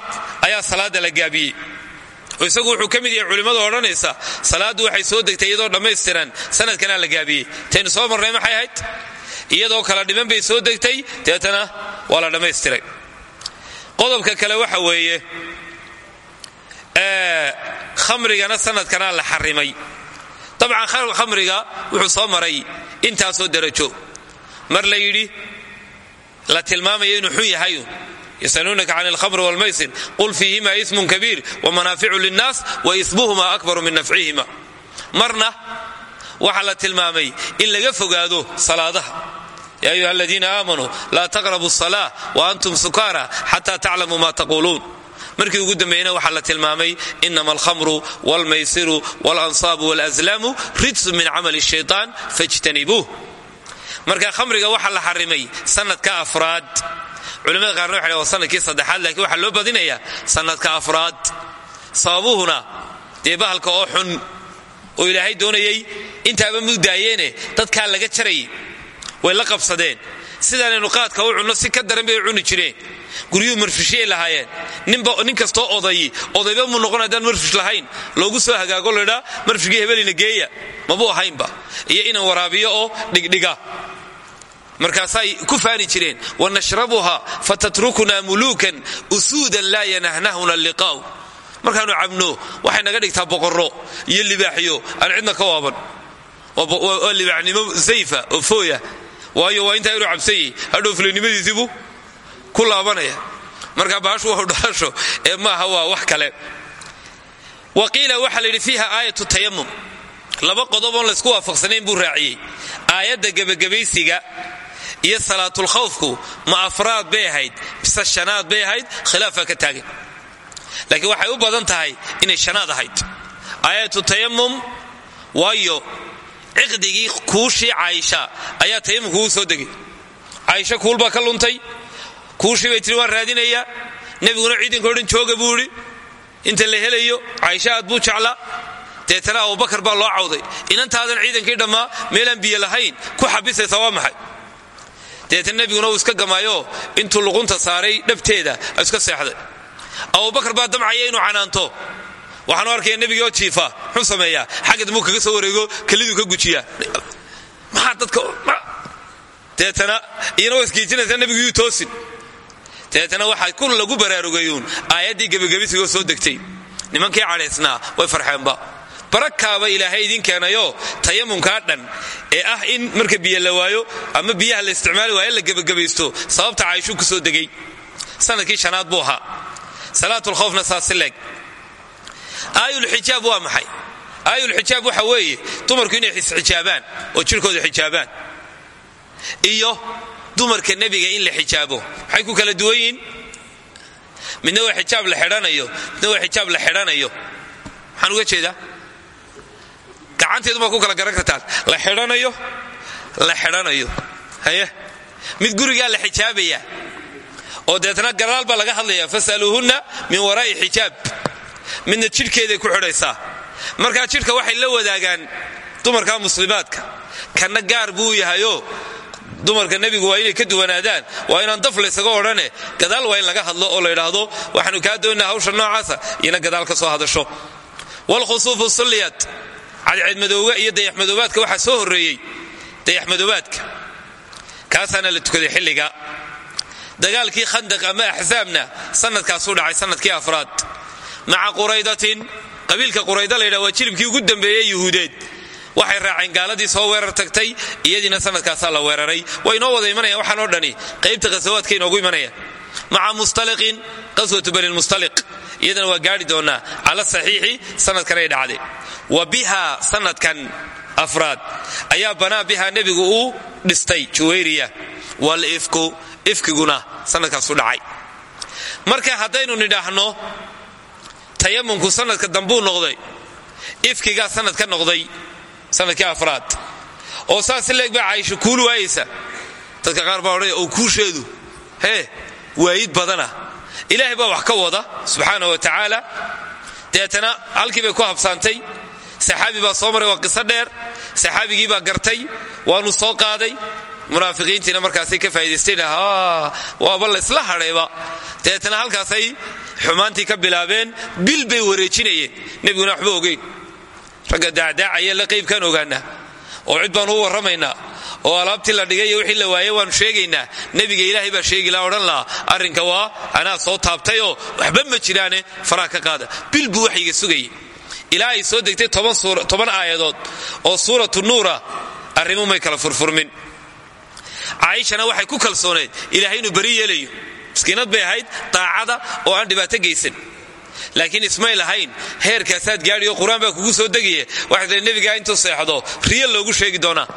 ayaa salaada la gaabiyey. Oo isagu wuxuu ka mid yahay culimmadu odhanaysa salaaddu waxay soo degtay iyadoo dhammaystiran sanadkanaa la gaabiyey. Taynu soo marnay maxay ahayd? Iyadoo kala dhiman bay soo degtay deetana waa la dhammaystiray. Qodobka kale waxa weeye khamrigana sanadkanaa la xarimay dabcan khamriga wuxuu soo maray intaasoo darajo mar la yidhi la tilmaamayo inuu xun yahay. Yasaluunaka can alhamr wlmaysir qul fiihima ismun kabiir wamanaaficu linnaas wa ismuhuma akbaru min nafcihima marna waxaa la tilmaamay in laga fogaado salaadaha. Ya ayuha aladiina aamanuu laa taqrabu الsalaa wa antum sukaara xata taclamuu ma taquuluun markii ugu dambeeyna waxa la tilmaamay inama alhamru wlmaysiru walansaabu wlazlaamu ridsun min camali shayaan fajtanibuuh marka khamriga waxa la xarimay sanadka afraad. Culimada qaarna waxay wa sannadkii saddexaad laakiin waxa loo badinaya sanadka afraad. Sababuhuna dee bahalka oo xun oo ilaahay doonayay intaaba mugdaayeene dadkaa laga jarayay way la qabsadeen sidaanaynu qaadka u cunno si ka daran bay cuni jireen. Guryuhu marfishiyay lahaayeen. Nin kastoo odayi odayba muu noqon haddaan lahayn. Loogu soo hagaago laydhaa marfishkii hebelina geeya. Mabuu ahaynba iyo inan waraabiyo oo dhigdhiga. Markaasay ku faani jireen wanashrabuha fatatrukunaa muluukan usuudan laa yanahnahuna liqaaw markaanu cabno waxay naga dhigtaa boqorro iyo libaaxyo aan cidna ka waaban. Waa libaaxnimo zayfa oo fooya waayo waa intaa inuu cabsanyay hadhow fulanimadiisiibuu ku laabanaya. Marka baashu waa dhaasho ee maaha waa wax kale. Wa qiila waxaa la yidhi fiiha aayatu tayamum laba qodoboon laysku waafaqsanayn buu raaciyey. Aayadda gebagabaysiga iyo salaatulkhawfku ma afraad bay ahayd mise shanaad bay ahayd khilaafaa ka taagan. Laakiin waxay u badan tahay inay shanaad ahayd. Aayatu tayamum waayo ciqdigii kuushii caaisha ayaa tayamumka uu soo degay caaisha kuul baa ka luntay. Kuushii bay tiri waan raadinayaa nebiguna ciidanka o dhan jooga buu idhi inta la helayo caaisha aad buu jeclaa. Deetana abubakar baa loo cawday. Inantaadan ciidankii dhammaa meelaan biyo lahayn ku xabisaysa waa maxay? Deetana nebiguna uu iska gamaayo. Intuu luqunta saaray dhabteeda iska seexday. Abubakar baa damcaya inuu canaanto waxaanu arkaya nebigii oo jiifa. Muxuu sameeyaa. Xagga dambuu kaga soo wareego keliduu ka gujiyaa. Maxaa dadka deetana iyana waa isgeejinaysaa nebigu yuu toosin. Deetana waxaa kun lagu baraarugayuun aayaddii gebagabisigoo soo degtay. Nimankii cadhaysnaa way farxeenba. Barakaaba ilaahay idiin keenayo tayamumkaa dhan. Ee ah in marka biyo la waayo ama biyaha la isticmaali waayo la gebagabaysto sababta caaishuu ku soo degay. Sanadkii shanaad buu ahaa. Salaatulkhawfna saasi leeg aayulxijaab waa maxay? Aayulxijaab waxa weeye dumarku inay isxijaabaan oo jirhkooda xijaabaan. Iyo dumarka nebiga in la xijaabo maxay ku kala duwan yihiin midna waa xijaab la xidhanayo midna waa xijaab la xidhanayo. Maxaan uga jeedaa? Gacanteedu baa ku kala garan kartaan. La xidhanayo la xidhanayo. Haye? Mid gurigaa la xijaabaya oo deetna garaal baa laga hadlaya fasaluuhunna min waraa'i xijaab midna jidhkeeday ku xidhaysaa. Markaa jidhka waxay la wadaagaan dumarka muslimaadka. Kanna gaar buu yahayoo dumarka nebigu waa inay ka duwanaadaan waa inaan daf laysaga odhane gadaal waa laga hadlo oo la yidhaahdo waxaanu kaa doonaa hawsha noocaasa iyona gadaal ka soo hadasho. Wlkhusuufu sulliyat cadceedmadooga iyo dayaxmadoobaadka waxaa soo horreeyey. Dayaxmadoobaadka kaasaana la tukaday xilliga. Dagaalkii khandaq ama axsaabna sanadkaasuu dhacay sannadkii afraad maca quraydatin qabiilka qurayda la ydhaha waa jilibkii ugu dambeeyey yuhuudeed. Waxay raaceen gaaladii soo weerar tagtay iyadiina sanadkaasaa la weeraray. Way inoo wada imanayaan waxaan oo dhani qaybta khasawaadka inoogu imanayaan maca mustaliqin qaswatu bani lmustaliq iyadana waa gaari doonaa cala saxiixi sanadkanay dhacday. Wa biha sanadkan afraad ayaa banaa biha nebigu uu dhistay juwayriya. Walifku ifkiguna sanadkaasu dhacay. Marka haddaynu nidhaahno tayamumku sanadka dambuu noqday. Ifkigaa sanad ka noqday sannadkii afraad. Oo saas leeg baa caaisho kuul waayaysa dadka qaar baa odhanaya oo kuusheedu hee waayid badana. Ilaahay baa wax ka wada subxaana wa tacaala. Deetana halkii bay ku habsaantay. Saxaabi baa soo maray waa qiso dheer. Saxaabigii baa gartay waanu soo qaaday munaafiqiintiina markaasay ka faa'idaysteen waaba laysla hadhayba. Deetana halkaasay xumaantii ka bilaabeen bil bay wareejinayeen. Waxba ogeyn. Ragga daacdaacaya la qaybkaan ogaanaa oo cid baanu u warramaynaa. Oo alaabtii la dhigay wixii la waayey waanu sheegaynaa. Nebiga ilaahay baa sheegi laha odhan arrinka waa anaa soo taabtayoo waxba ma jiraane faraha qaada. Bil buu waxyiga sugayay soo degtay toban aayadood. Oo suuratu nuura arrimu may kala furfurmin caaishana waxay ku kalsooneed ilaahay inuu beri yeelayo. Miskiinad bay ahayd daacada oo aan dhibaato geysan. Laakiin ismay lahayn heerkaasaad gaadhiyo qur'aan baa kugu soo degaye waxay tahay nebigaa intuu seexdo riya sheegi doonaa.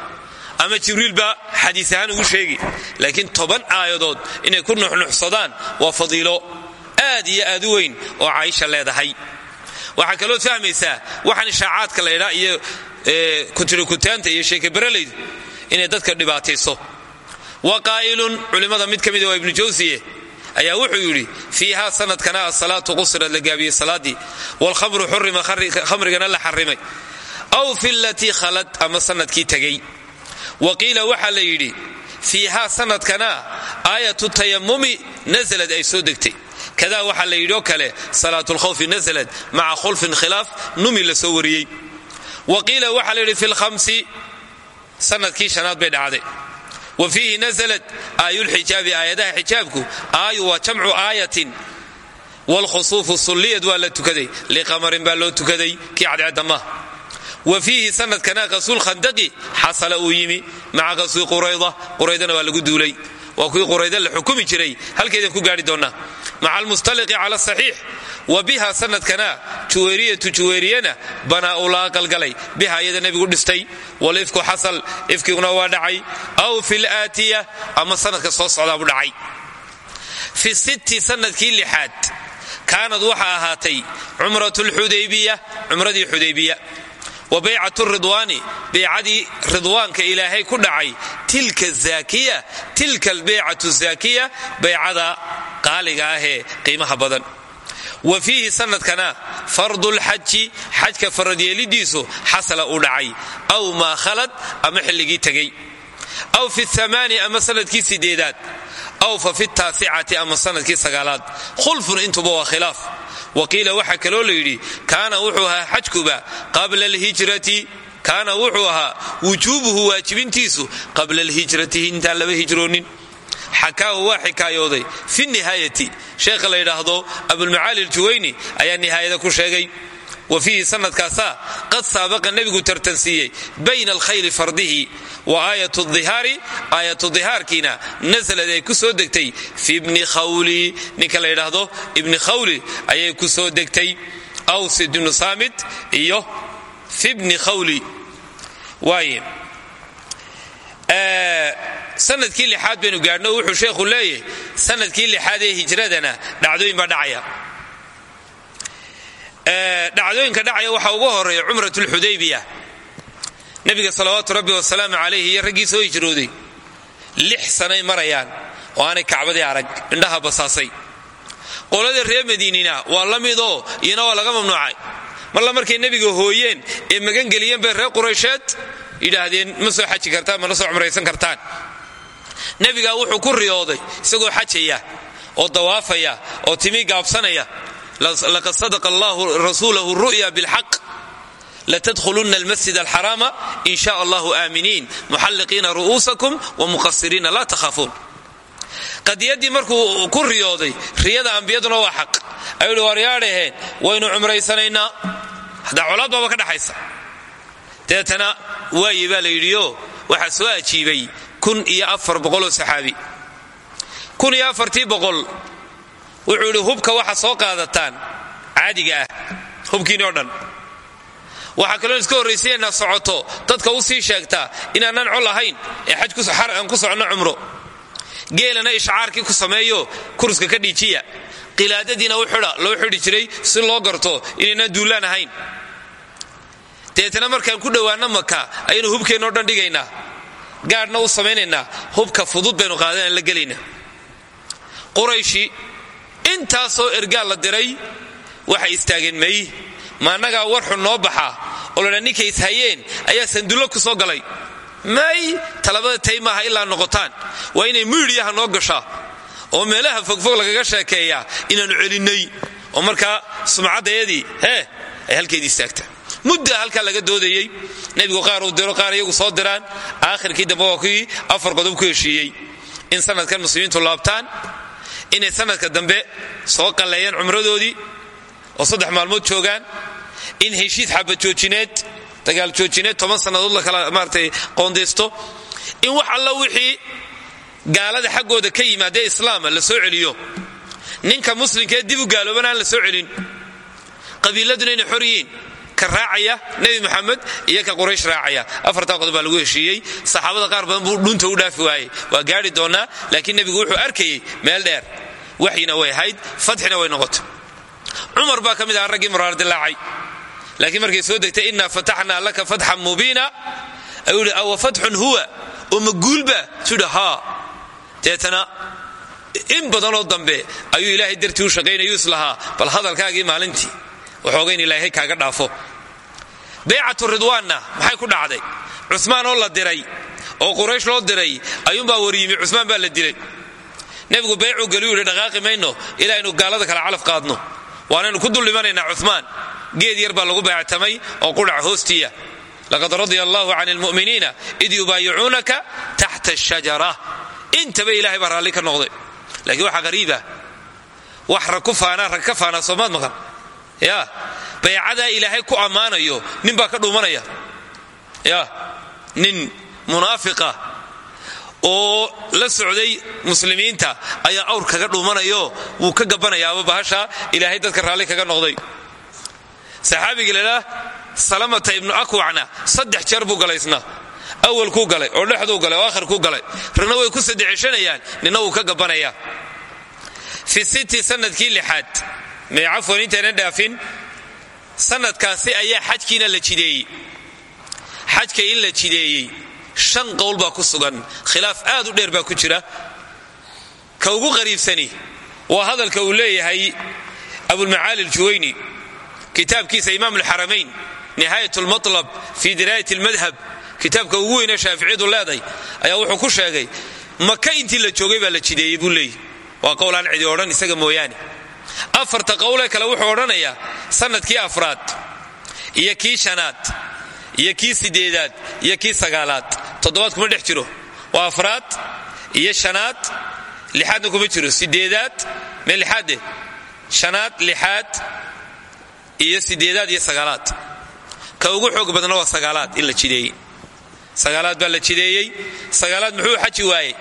Ama jibriil baa xadiis ahaan ugu sheegi laakiin toban aayadood inay ku nuxnuxsadaan waa fadiilo aad iyo aad weyn oo caaisha leedahay. Waxaa kalood fahmaysaa waxaan ishaacaadka laydhaa iyo kutirikutaanta iyo sheekabaraleydu inay dadka dhibaatayso wa qaa'ilun culimmada mid ka mida waa ibnu jawsiye ayaa wuxuu yidhi fiiha sanadkana asalaatu qusirad la gaabiyey salaaddii waalkhamru xurima khamrigana la xarimay aw fi latii khalad ama sannadkii tegey. Wa qiila waxaa la yidhi fiihaa sanadkana aayatu tayamumi nasalad ay soo degtay. Kadaa waxaa la yidhi oo kale salaat lkhawfi nasalad maca khulfin khilaaf numi la soo wariyey. Wa qiila waxaa la yidhi fi lhamsi sannadkii shanaad bay dhacday wa fiihi nasalat aayulxijaabi aayadaha xijaabku aayu waa jamcu aayatin. Wlkhusuufu sulliyad waa la tukaday. Liqamarin baa loo tukaday kii cadceedda maah wa fiihi sanadkana qasuul khandaqi xasala uu yimi maca qaswi qurayda. Quraydana waa lagu duulay waa kuwii qurayda la xukumi jiray. Halkeedan ku gaari doonnaa. Maca almustaliqi cala saxiix. Wa biha sanadkana juweeriyatu juweeriyana banaa ula aqalgalay biha iyada nebigu dhistay. Walifku xasal ifkiguna waa dhacay. Aw fi laatiya ama sanadka soo socdaabu dhacay. Fi sitti sannadkii lixaad kaanad waxa ahaatay cumrat lxudaybiya cumradii xudaybiya wa baycat ridwaani beycadii ridwaanka ilaahay ku dhacay. Tilka zaakiya tilka albeycatu zaakiya beycada qaaliga ahee qiimaha badan. Wa fiihi sanadkana fardu lxaji xajka faradyeelidiisu xasala uu dhacay. Aw maa khalad ama xilligii tegay aw fi amaani ama sannadkii sideedaad. Aw fa fi taasicati ama sannadkii sagaalaad. Khulfun intuba waa khilaaf wa qiila waxaa kaloo la yidhi kaana wuxuu ahaa xajkuba qabla alhijrati kaana wuxuu ahaa wujuubuhu waajibintiisu qabla alhijrati intaan laba hijroonin. Xakaahu waa xikaayooday fi nihaayati sheekha la yidhaahdo abulmacaali aljuwayni ayaa nihaayada ku sheegay wa fiihi sanadkaasaa qad saabaqa nebigu tartansiiyey bayna alkhayli fardihi wa aayat dihaari aayatu dihaarkiina nasalad ay ku soo degtay. Fi bni khawli ninka la yidhaahdo ibni khawli ayay ku soo degtay. Aws ibnu saamit iyo fi bni khawli. Waaye sannadkii lixaad baynu gaadhno wuxuu sheekhu leeyahay sannadkii lixaad ee hijradana dhacdooyin dhacdooyinka dhacaya waxaa ugu horreeya cumrat lxudaybiya nebiga salawaatu rabbi wasalaamu calayhi iyo raggii soo hijrooday lix sanay marayaan oo aanay kacbadii arag indhaha basaasay. Qolada reer madiinina waa la midoo iyana waa laga mamnuucay. Marla markay nebiga hooyeen ee magangeliyeen bay reer quraysheed yidhaahdeen ma soo xaji kartaan mana soo cumraysan kartaan. Nebigaa wuxuu ku riyooday isagoo xajaya oo dawaafaya oo timi gaabsanaya laqad sadaqa allahu rasuulahu ru'ya bilxaq latadkhulunna almasjid alxaraama in sha allahu aaminiin muxalliqiina ru'uusakum wamuqasiriina laa takhaafuun qadiyaddii markuu ku riyooday riyada ambiyaduna waa xaq ayuu hi waryaadhaheen waynu cumraysanaynaa haddaa colaad baaba ka dhaxaysa deetana waaye baa la yidhioo waxaa soo ajiibay kun iyo afar boqoloo saxaabi kun wuxuu yidhi hubka waxa soo qaadataan caadiga ah hubkiini o dhan. Waxaa kaloo iska horraysayaynaa socoto dadka u sii sheegtaa inaanaan col ahayn ee xaj aan ku soconno cumro. Geelana ishcaarkii ku sameeyo kurska ka dhiijiya. Qilaadadiina loo xidhi jiray si loo garto inaynaan duulaan ahayn. Deetana markaan ku dhowaanno maka ayaynu hubkeennao dhan dhigaynaa. Gaadhna u samaynaynaa. Hubka fudud baynu qaadana la gelaynaa qurayshi intaasoo ergaal la diray waxay istaageen meey ma annagaa war xun noo baxaa oo ninkay ishayeen ayaa sandullo ku soo galay. May talabada tay maaha ilaa noqotaan waa inay miidhiyaha noo gashaa oo meelaha fogfog lagaga sheekeeyaa inaannu celinnay oo markaa sumcaddayadii hee ay halkeedii istaagtaa mudda halkaa laga doodayey nebigu qaar uu diro qaar iyagu soo diraan aakhirkii dambe afar qodob ku heshiiyey. In sanadkan muslimiintu laabtaan inay sanadka dambe soo qalleeyaan cumradoodii oo saddex maalmood joogaan in heshiis xabadjoojineed dagaal joojineed toban sannadood la kala maaratay qoondaysto in wax alla wixii gaalada xaggooda ka yimaadee islaama la soo celiyo ninka muslimkaee dib u gaalooban aan la soo celin qabiiladuna inay xor ka raacaya nebi moxamed iyo ka quraysh raacaya. Afartaa qodob lagu heshiiyey. Saxaabada qaar badan buu dhunta u dhaafi waayey. Waa gaari doonnaa laakiin nebigu wuxuu arkayey meel dheer waxyina way ahayd fatxina way noqotay. Cumar baa ka mid aha raggii laakiin markay soo degtay innaa fataxnaa laka fatxan mubiina. Ayuu yidhi awa huwa? Oo ma guulba deetana in badanoo dambe ayuu ilaahay dartii u shaqaynayu islahaa. Bal hadalkaagii maalintii waxooga in kaaga dhaafo. Baycatu ridwaanna maxay ku dhacday? Cusmaan oo la diray oo quraysh loo diray ayuumbaa waryimi cusmaan baa la dilay nebigu baycuu geliyu yidhi dhaqaaqi mayno ilaa aynu gaalada kale calaf qaadno. Waanaynu ku dul dhimanaynaa cumaan geed yar baa lagu baactamay oo qudhac hoostiya. Laqad radia allahu can lmuminiina id yubaayicuunaka taxta ashajara intaba ilahay baa raalli ka noqday. Laakiin waxaa hariiba wax rag ku faanaa rag ka faanaa soomaad maqan. Ya baycadaa ilaahay ku ammaanayo nin baa ka dhuumanaya. Ya nin munaafiqa oo la socday muslimiinta ayaa awr kaga dhuumanayo wuu ka gabanayaaba bahasha ilaahay dadka raalli kaga noqday. Saxaabiga ladhaa salamata ibnu akwacna saddex jeer buu galaysna awalkuu galay oo dhexduu galay oo akhirkuu galay. Ragna way ku saddexeshanayaan nina wuu ka gabanaya fi siti sannadkii lixaad mee cafwan intaynan dhaafin sanadkaasi ayaa xajkiina la jideeyey. Xajka in la jideeyey shan qowl baa ku sugan. Khilaaf aad u dheer baa ku jira. Ka ugu qariibsani waa hadalka uu leeyahay abulmacaali aljuwayni kitaabkiisa imaam alxaramayn nihaayat lmalab fi diraayat almadhab kitaabka ugu weynee shaaficiyadu leeday ayaa wuxuu ku sheegay maka intii la joogay baa la jideeyey buu leeyahy waa qowl aan cidi odhan isaga mooyaane. Afarta qowlee kale wuxuu odhanayaa sannadkii afraad iyo kii shanaad iyo kii sideedaad iyo kii sagaalaad toddobaad kuma dhex jiro. Waa afraad iyo shanaad lixaadna kuma jiro. Sideedaad mee lixaadde shanaad lixaad iyo sideedaad iyo sagaalaad. Ka ugu xoog badna waa sagaalaad in la jideeyey. Sagaalaad baa la jideeyey. Sagaalaad muxuu xaji waayey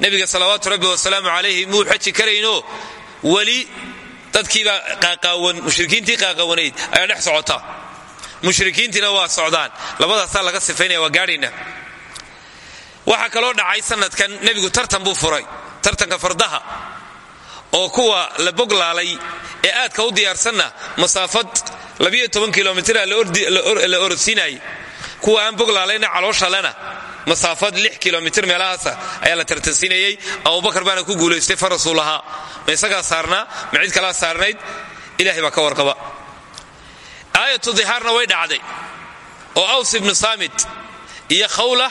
nebiga salawaatu rabbi wasalaamu calayhi muu xaji karaynoo? Weli dadkiibaa qaaqaawan mushrikiintii qaaqaawanayd ayaa dhex socota. Mushrikiintiina waa socdaan. Labadaasaa laga sifaynaya waa gaadhayna waxaa kaloo dhacay sanadkan nebigu tartan buu furay tartanka fardaha oo kuwa la boglaalay ee aadka u diyaarsanna masaafad kilomitra la orodsiinayay kuwa aan boglaalayna calooshalena masaafad kilomitr meelahaasa ayaa la tartansiinayey abubakar baana ku guulaystay farasuu lahaa ma isagaa saarnaa? Saarnayd? Ilahay baa ka warqaba. Aayatu dihaarna way dhacday oo aws ibnu saamit iyo khawla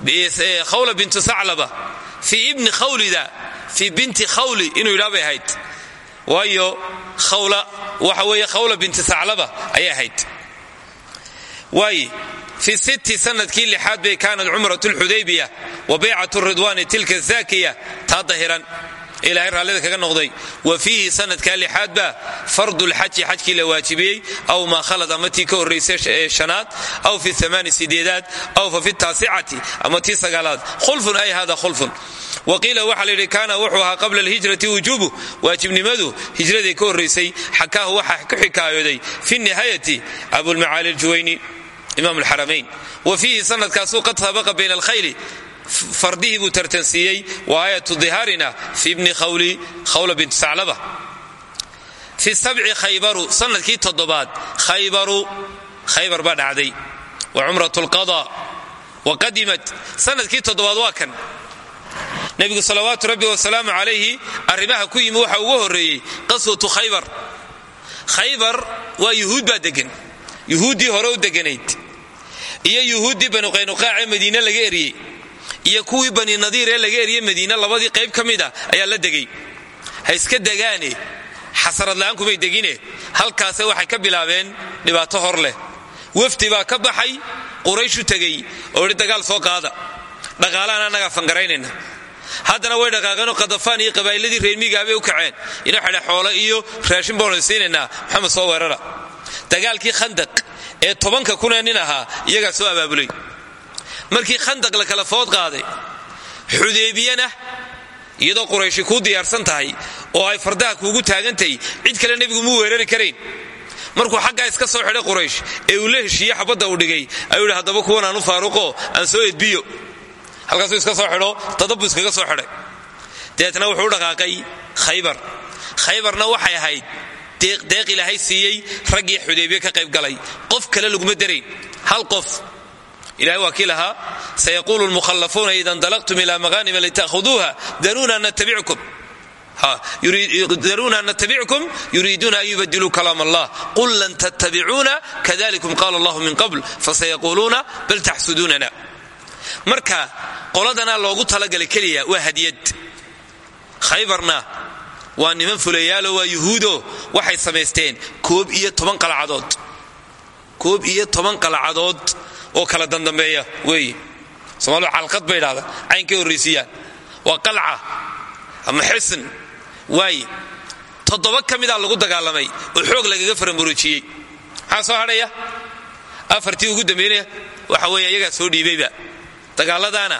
bintu saclaba. Fii ibni khawlida fii binti khawli inuu yidhaa bay ahayd. Waayo khawla waxa weeye khawla binti saclaba ayay ahayd. Waaye fi sitti sannadkii lixaad bay kaanat cumrat lxudaybiya wa baycat ridwaani tilka zaakiya taa dahiran ilahay raallida kaga noqday wa fiihi sanadkaa lixaad baa fardulxaji xajkii la waajibiyey aw maa khalad ama tii ka horraysay ee shanaad aw fi amaani sideedaad aw fa fi taasicati ama tii sagaalaad. Khulfun ay hada khulfun. Waqiila waxaa la yidhi kaana wuxuu ahaa qabla alhijrati wujuubu waajibnimadu hijraday ka horraysay xakaahu waxaa ku xikaayooday fi nihaayati abulmacaali aljuwayni imam alxaramayn wa fiihi sanadkaasuu qad sabaqa bayna alkhayli fardihii buu tartansiiyey wa aayatu dihaarina fi khawli khawla bintu saclaba. Fi sabci khaybaru sannadkii toddobaad khaybaru khaybar baa dhacday. Wa cumrat lqada wa qadimat sannadkii toddobaad waa kan. Nebigu salawaatu rabbi wasalaamu calayhi arrimaha ku yimi waxa ugu horreeyey qaswatu khaybar. Khaybar waa yuhuud baa degan yuhuuddii hore u deganayd iyo yuhuuddii banu qaynuqaac ee madiine laga eriyey iyo kuwii bani nadiir ee laga eriyey madiine labadii qayb ka mida ayaa la degay. Ha iska degaane. Xasaradla'aan kumay degine. Halkaase waxay ka bilaabeen dhibaato hor leh. Wafdi baa ka baxay qurayshu tegey oo idhi dagaal soo qaada. Dhaqaalahan annagaa fangaraynayna haddana way dhaqaaqeenoo qadafaan iyo qabaa'iladii reermigaabay u kaceen. Ina xidha xoolo iyo raashin baanu siinaynaa maxamed soo weerara. Dagaalkii khandaq ee tobanka kunee nin ahaa iyagaa soo abaabulay markii khandaq la kala food qaaday xudeybiyana iyadoo qurayshi kuu diyaarsan tahay oo ay fardaha kuugu taagantahay cid kale nebigu muu weerari karayn markuu xaggaa iska soo xidhay quraysh ee uu la heshiiye xabadda uu dhigay ayuu yidhi haddaba kuwan aan u faaruqo aan soo edbiyo. Halkaasuu iska soo xidho tadabu iskaga soo xidhay. Dabeetna wuxuu dhaqaaqay khaybar. Khaybarna waxay ahayd deeq ilaahay siiyey raggii xudaybiye ka qayb galay. Qof kale laguma darayn hal qof ilahay waa kii lahaa sayaquulu lmukhallafuuna ida ndalaqtum ila maqanima lita'khuduuha daruuna an natabickum yuriiduuna an yubadiluu kalaam allah qul lan tattabicuuna kadalikum qala allahu min qabl fasayaquuluuna bal taxsudunana marka qoladanaa loogu talagalay keliya waa hadiyad. Khaybarna waa niman fulayaalo waa yuhuudo waxay samaysteen koob iyo toban qalcadood oo kala dandambeeya weeye somaalidu calqad bay idhahdaan caynkay horraysiiyaan waa qalca ama xisn waaye toddoba ka lagu dagaalamay oo xoog lagaga faramuruujiyey maxaa soo hadhaya? Afartii ugu dambeynaya waxa weeye iyagaa soo dhiibayba. Dagaaladaana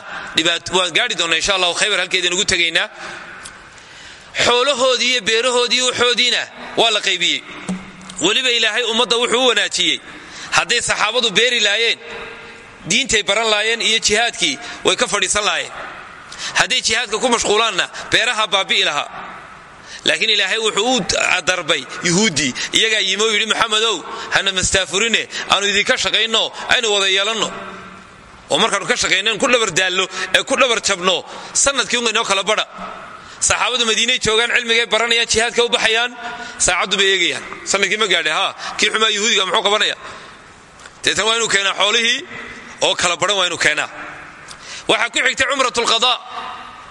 waan gaari doonna insha allahu khaybar halkeedaan ugu tegaynaa. Xoolahoodii iyo beerahoodii waxoodiina waa la qaybiyey. Weliba ilaahay ummadda wuxuu u wanaajiyey hadday saxaabadu beeri laayeen diintay baran laayeen iyo jihaadkii way ka fadhiisan laayeen. Hadday jihaadka ku mashquulaanna beeraha baabi'i lahaa. Laakiin ilaahay wuxuu darbay yuhuuddii iyagaa yimi oo maxamedow hana mastaafurine aanu idinka shaqayno aynu wada yeelanno. Oo markaanu ka shaqayno ku dhabar daallo ee ku dhabar jabno sannadkii unga inoo kala badha saxaabadu madiinay joogaan cilmigay baranayaan jihaadka u baxayaan saacaddu bay eegayaan. Sanadkii ma gaadhay ha kii xumaa yuhuudiga muxuu qabanaya deetan waa inuu keenaa xoolihii oo kala baran waa inuu keenaa. Ku xigtay cumratulqadaa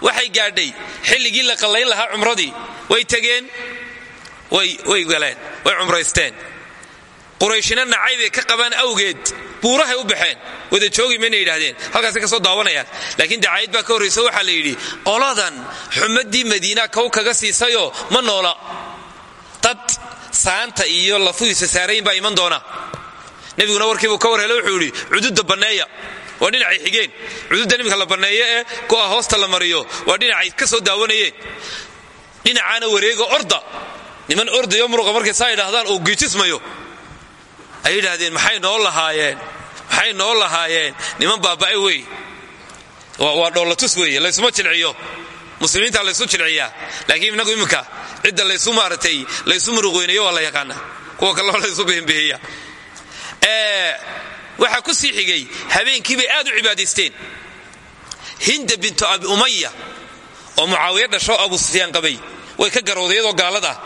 waxay gaadhay xilligii la qallayn lahaa cumradii. Way tegeen way galeen way cumraysteen. Qurayshina nacaybay ka qabaan awgeed. Buurahay u baxeen. Wada joogi mayna yidhaahdeen. Halkaasay ka soo daawanayaan. Laakiin dacaayad baa ka horrayso waxaa la yidhi qoladan xumadii madiina kow kaga siisayoo ma noola. Dad saanta iyo lafuhiisa saarayin baa iman doona nebiguna warkiibuu ka war hele wuxuu yidhi cududda banneeya waa dhinacay xigeen. Cududda iminka la banneeyo ee go'a hoosta la mariyo waa dhinacay ka soo daawanayeen. Dhinacaana wareego orda niman ordayo muruqa markay saa idhaahdaan giijismayo ay yidhaahdeen maxay noo lahaayeen? Maxay noo lahaayeen? Niman baaba'ay wey waa dhoolatus weeye laysuma jilciyo. Muslimiinta laysu jilciyaa. Laakiin innagu iminka cidda laysu maaratay laysu muruqweynayo waa la yaqaana kuwa kaleo laysu bihinbihiya waxaa ku sii xigay habeenkii bay aad u cibaadaysteen. Hinda bintu abi umaya oo mucaawiya dhasho abu sufyaan qabay way ka garowday iyadoo gaalad ah.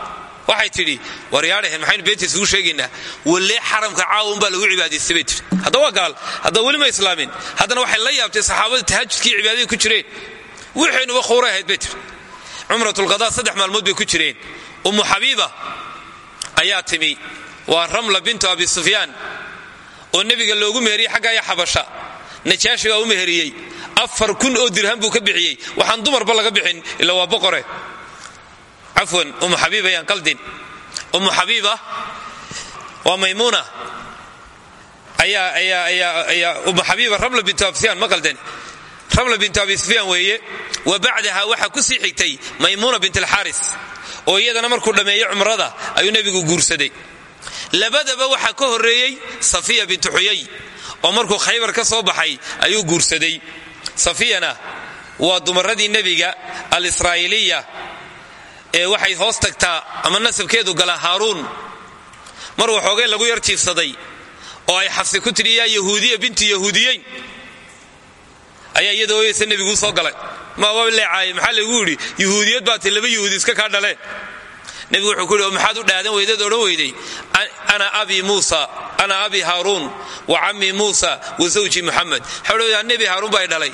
Waxay tidhi waryaadhahen maxaynu beenta isugu sheegaynaa. Wallee xaramka caawun baa lagu cibaadaystay bay hadda waa gaal haddaba weli ma islaamin. Haddana waxay la yaabtay saxaabada tahajudkii cibaadadii ku jireen. Wixaynuba khowray ahayd bay tihi cumratulqadaa saddex maalmood bay ku jireen. Ummu xabiiba ayaa timi ramla bintu abi sufyaan oo nebiga loogu meheriyey xaggaya xabasha. Najaashi baa u meheriyey kun oo dirham buu ka bixiyey. Waxaan dumarba laga bixin ila waa boqore. Cafwan ummu xabiiba yaan qaldin ummu xabiiba waa maymuuna ayaa ummu xabiiba ramla bintu abi sufyaan ma qaldani ramla bintu abi weeye. Wa bacdaha waxaa ku sii xigtay maymuuna bint alxaaris. Oo iyadana markuu dhammeeyey cumrada ayuu nebigu guursaday labadaba waxaa ka horreeyey safiya bintu xuyay oo markuu khaybar ka soo baxay ayuu guursaday. Safiyana waa dumaradii nebiga al-israa'iiliya ee waxay hoos tagtaa ama nasabkeedu galaa haaruun. Mar waxoogay lagu yar jiifsaday oo ay xabsi ku tidhi yahuudiya bintu yahuudiyeyn. Ayaa iyada ooyeysa nebiguu soo galay. Ma waa leecaayay maxaa lagu yidhi yuhuudiyad baa ti laba yuhuudi iska kaa dhaleen nebigu wuxuu ku yidhi oo maxaad u dhaadan weydeed odhan weyday ana abi muusa ana abi haaruun wa cammi muusa wa zawji muxamed waxaa odhan weydaa nebi haaruun dhalay.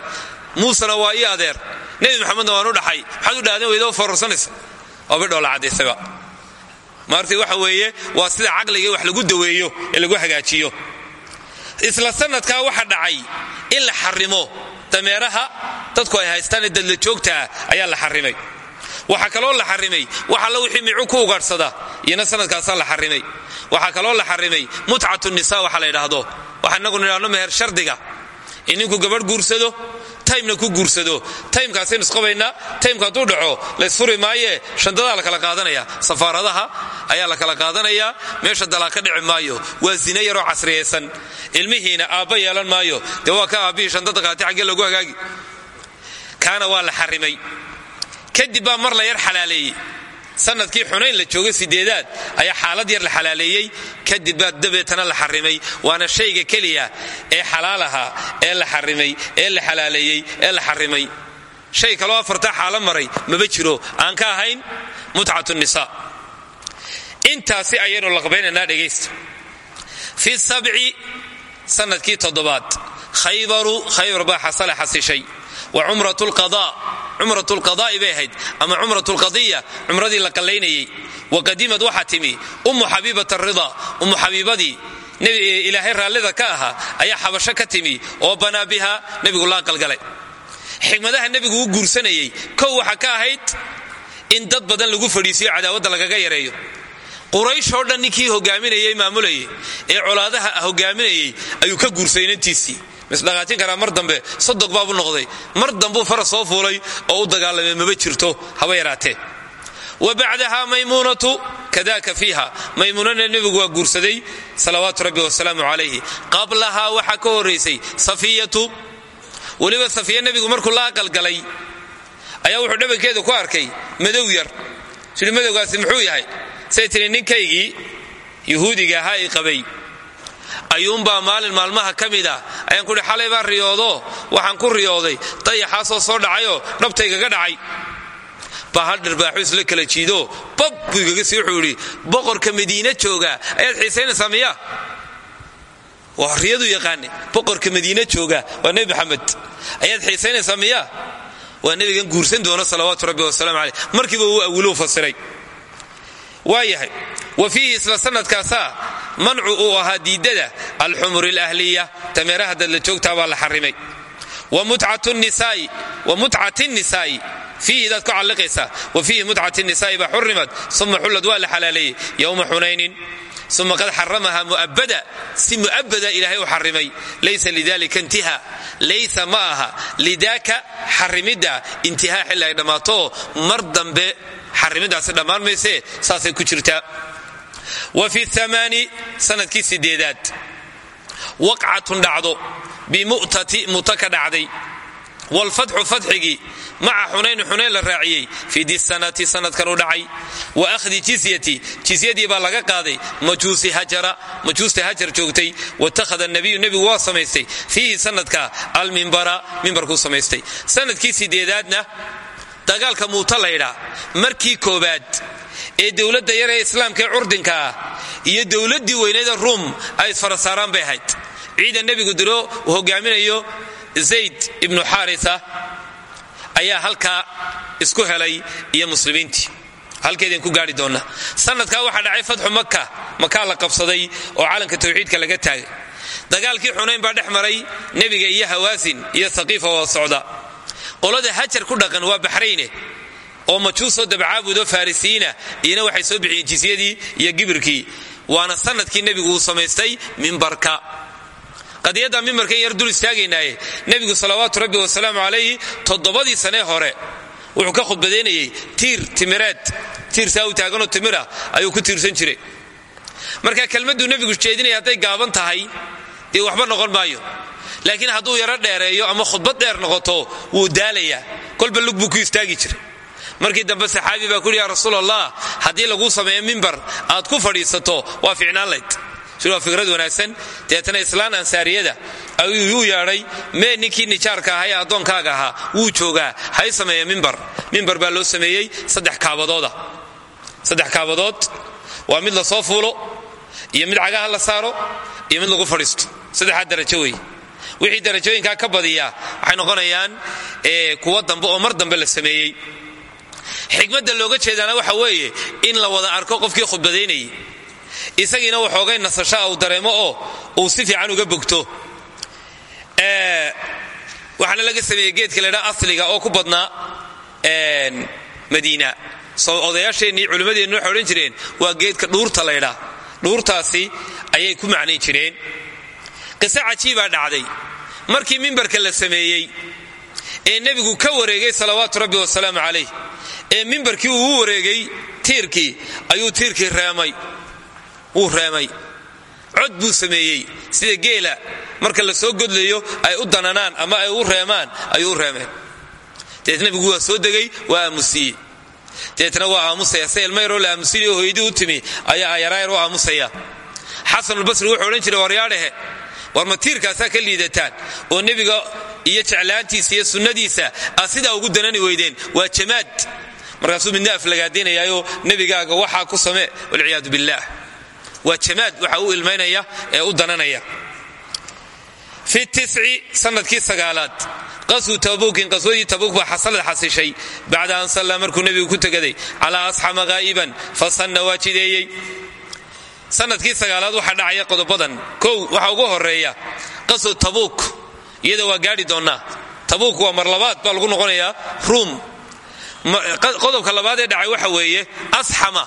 Muusena waa ii adeer. Nebi maxamedna waan u dhaxay maxaad u dhaadan weyda oo fororsanaysa waaba dhoola caddaysaba maarti waxa weeye waa sida caqliga wax lagu daweeyo ee lagu hagaajiyo. Isla sanadkaa waxa dhacay in la xarimo dameeraha dadku ay haystaan ee dadla joogtaa ayaa la xarimay waxaa kaloo la xarimay wax alla wixii micu ku ugaadhsada iyona sanadkaasaa la xarimay waxaa kaloo la xarimay mutcatu nisa waxa la ydhaahdo waxa inagu nidhahno meher shardiga. In gabadh guursado taymna ku guursado. Taymkaasaynu isqabaynaa taymka hadduu dhaco laysfuri maayee shandadaa la kala qaadanaya. Safaaradaha ayaa la kala qaadanayaa meesha dalaa dhici maayo. Waa zina yaroo casriyaysan ilmihiina aabba yeelan maayo. Dee ka aabbihii shandada qaati xaggee lagu hagaagi. Kaana waa la xarimay kadib baa mar la yar xalaaleeyey. Sanadkii xunayn la joogay sideedaad ayaa xaalad yar la xalaaleeyey. Kadib baa dabeetana la xarimay. Waana shayga keliya ee xalaalaha ee la xarimay ee la xalaaleeyey ee la xarimay. Shay kaloo afartaa xaalo maray maba jiro. Aan ka ahayn mutcatu nisa intaasi ayaynu laqbaynaynaa dhegaysta. Fi sabci sannadkii toddobaad. Khaybaru khaybar baa xasala xasishay wa cumrat lqada cumrat lqada'i bay ahayd. Ama cumrat lqadiya cumradii la qallaynayey wa qadimad waxaa timi ummu xabiibat arida ummu xabiibadii ilaahay raallida ka ahaa ayaa xabasho ka timi oo banaa biha nebigu la aqalgalay. Xikmadaha nebigu u guursanayey kow waxaa ka ahayd in dad badan lagu fadhiisiyo cadaawadda lagaga yareeyo. Quraysh oo dhan ninkii hogaaminayey ee colaadaha hogaaminayey ayuu ka guursaday inantiisii misdhaqaajin karaa mar dambe sodog baabu noqday. Mar dambuu faras soo fuulay oo u dagaalamay maba jirto haba yaraatee. Wa bacdaha kadaka fiiha. Maymuunana nebigu waa guursaday salawaatu rabbi wasalaamu calayhi. Qablahaa waxaa ka horaysay safiyatu. Weliba safiya nebigu markuu la aqalgalay ayaa wuxuu dhabankeeda ku arkay madow yar. Madowgaasi muxuu yahay? Say tiri ninkaygii yuhuudiga qabay ayuunbaa maalin maalmaha ka mid ah. Ayaan kuhi xalay riyoodo? Waxaan ku riyooday. Dayaxaasoo soo dhacayoo dhabtaygaga dhacay. Baa hal dharbaaxu isla kala jiido. Bab buu igaga sii wuxuu yidhi boqorka madiine jooga ayaad xiisaynaysaa miya waa riyadu yaqaane boqorka madiine jooga waa nebi maxamed. Ayaad xiisaynaysaa miya waa nebigan guursan doona salawaatu rabbi wasalaamu caleyh markiiba uu awiluu fasiray. Waayahay wa fiihi isla sanadkaasaa mancu uu ahaa diidada alxumur alahliya dameeraha dadla joogtaa baa la xarimay. Wa mutcati nisaa'i fiihi daad ku calliqaysaa. Wa fiihi mutcati nisaa'i baa xurimad uma xullad waa la xalaaleeyey yowma xunaynin uma qad xaramaha mu'abada si mu'abada ilaahay u xarimay laysa lidalika intiha laysa ma aha. Lidaaka xarimidda intihaa ay dhammaato mar dambe xarimidaasi dhammaan saasay ku jirtaa wa fi amaani sannadkii sideedaad. Waqcatun dhacdo bimu'tati muta ka dhacday. Wlfatxu fatxigii maca xunayn xunayn la raaciyey. Fii disanati sanadkan u dhacay. Wa ahdi jisyati jisyadii baa laga qaaday. Majuusta hajar joogtay. Watakhada nabiyu nebigu waa samaystay. Fiihi sanadka almimbara mimbarkuu samaystay. Sanadkii sideedaadna dagaalka muuta laydhaa markii koobaad ee dowladda yar ee islaamka ee curdinka iyo dowladdii weyneeda ruum ay isfarasaaraan bay ahayd. Ciidan nebigu diro uu hogaaminayo zayd ibnu xaarisa ayaa halkaa isku helay iyo muslimiintii. Halkeedaan ku gaari doonnaa sanadkaa waxaa dhacay fatxu maka makaa la qabsaday oo calanka tawxiidka laga taagay. Dagaalkii xunayn baa dhex maray nebiga iyo hawaasin iyo saqiifa oo socda. Qolada hajar ku dhaqan waa baxrayne oo majuusoo dabcaabudo farisiyiina iyana waxay soo bixiyeen jisyadii iyo gibirkii. Waana sannadkii nebigu uu samaystay mimbarka. Qadiyadda mimbarkan yar dul istaagaynaaye. Nebigu salawaatu rabbi wasalaamu calayhi toddobadii sanee hore wuxuu ka khudbadaynayey tiir timireed tiir saa u taaganoo timira ayuu ku tiirsan jiray. Marka kelmadduu nebigu jeedinaya hadday gaaban tahay dee waxba noqon maayo. Laakiin hadduu yaro dheereeyo ama khudbad dheer noqoto wuu daalayaa. Kolba lug ku istaagi jiray markii dambe saxaabi baa kuhi ya rasuul allah haddii laguu sameeyo mimbar aad ku fadhiisato waa ficnaan layd waa fikrad wanaagsan deetana islaan ansaariyada ayuu yeedhay mee ninkii nijaarka ahaa ee ahaa wuu joogaa hay sameeya mimbar mimbar baa loo sameeyey saddex kaabadooda. Saddex kaabadood waa mid la soo fuulo iyo mid cagaha la saaro iyo mid lagu fadhiisto. Saddexaa darajo wey wixii darajooyinkaa ka badiyaa waxay noqonayaan kuwa dambe oo mar dambe la sameeyey xikmadda looga jeedaana waxa weeye in la wada arko qofkii khudbadaynayay isagiina waxoogay nasashaa uu dareemo oo uu si fiican uga bogto. Waxaana laga sameeyey geedka laydhaa asliga oo ku badnaa madiina. Odayaasheennii culimmadeenni waxay jireen waa geedka dhuurta laydhaa dhuurtaasi ayay ku macnayn jireen. Qiso cajiibaa dhacday. Markii mimbarka la sameeyey ee nebigu ka wareegay salawaatu rabbi wasalaamu calayh ee mimbarkii uu u wareegay tiirkii ayuu tiirkii wuu reemay cod buu sameeyey. Sida geela marka la soo godlayo ay u dananaan ama ay u reemaan ayuu u reemeen deet soo degay waa aamusiiyey deetna waa aamusaya. Se ilmayaroo la aamusinay oo hooyadii u timi ayaa yaraayar u aamusaya. Xasanulbasri wuxuu odhan jiray waryaadhehe war ma tiirkaasaa ka liidataan? Oo nebiga iyo jeclaantiisa iyo sunnadiisa aad sidaa ugu danani weydeen? Waa jamaad markaasuu midna aflagaadinayaayoo nebigaaga waxaa ku samee walciyaadu billaah waa jamaad waxa u ilmaynaya ee u dananaya. Fi tisci sannadkii sagaalaad qaswu tabuukin qaswadii tabuuk baa xasalad xasishay bacda an sallaa markuu nebigu ku tegaday calaa asxama haa'iban fasanna waa jideeyey. Sanadkii sagaalaad waxaa dhacaya qodobadan kow waxaa ugu horreeya qasw tabuuk iyada waa gaadhi doonnaa tabuuk waa mar labaad baa lagu noqonayaa ruum qodobka labaad ee dhacay waxa weeye asxama.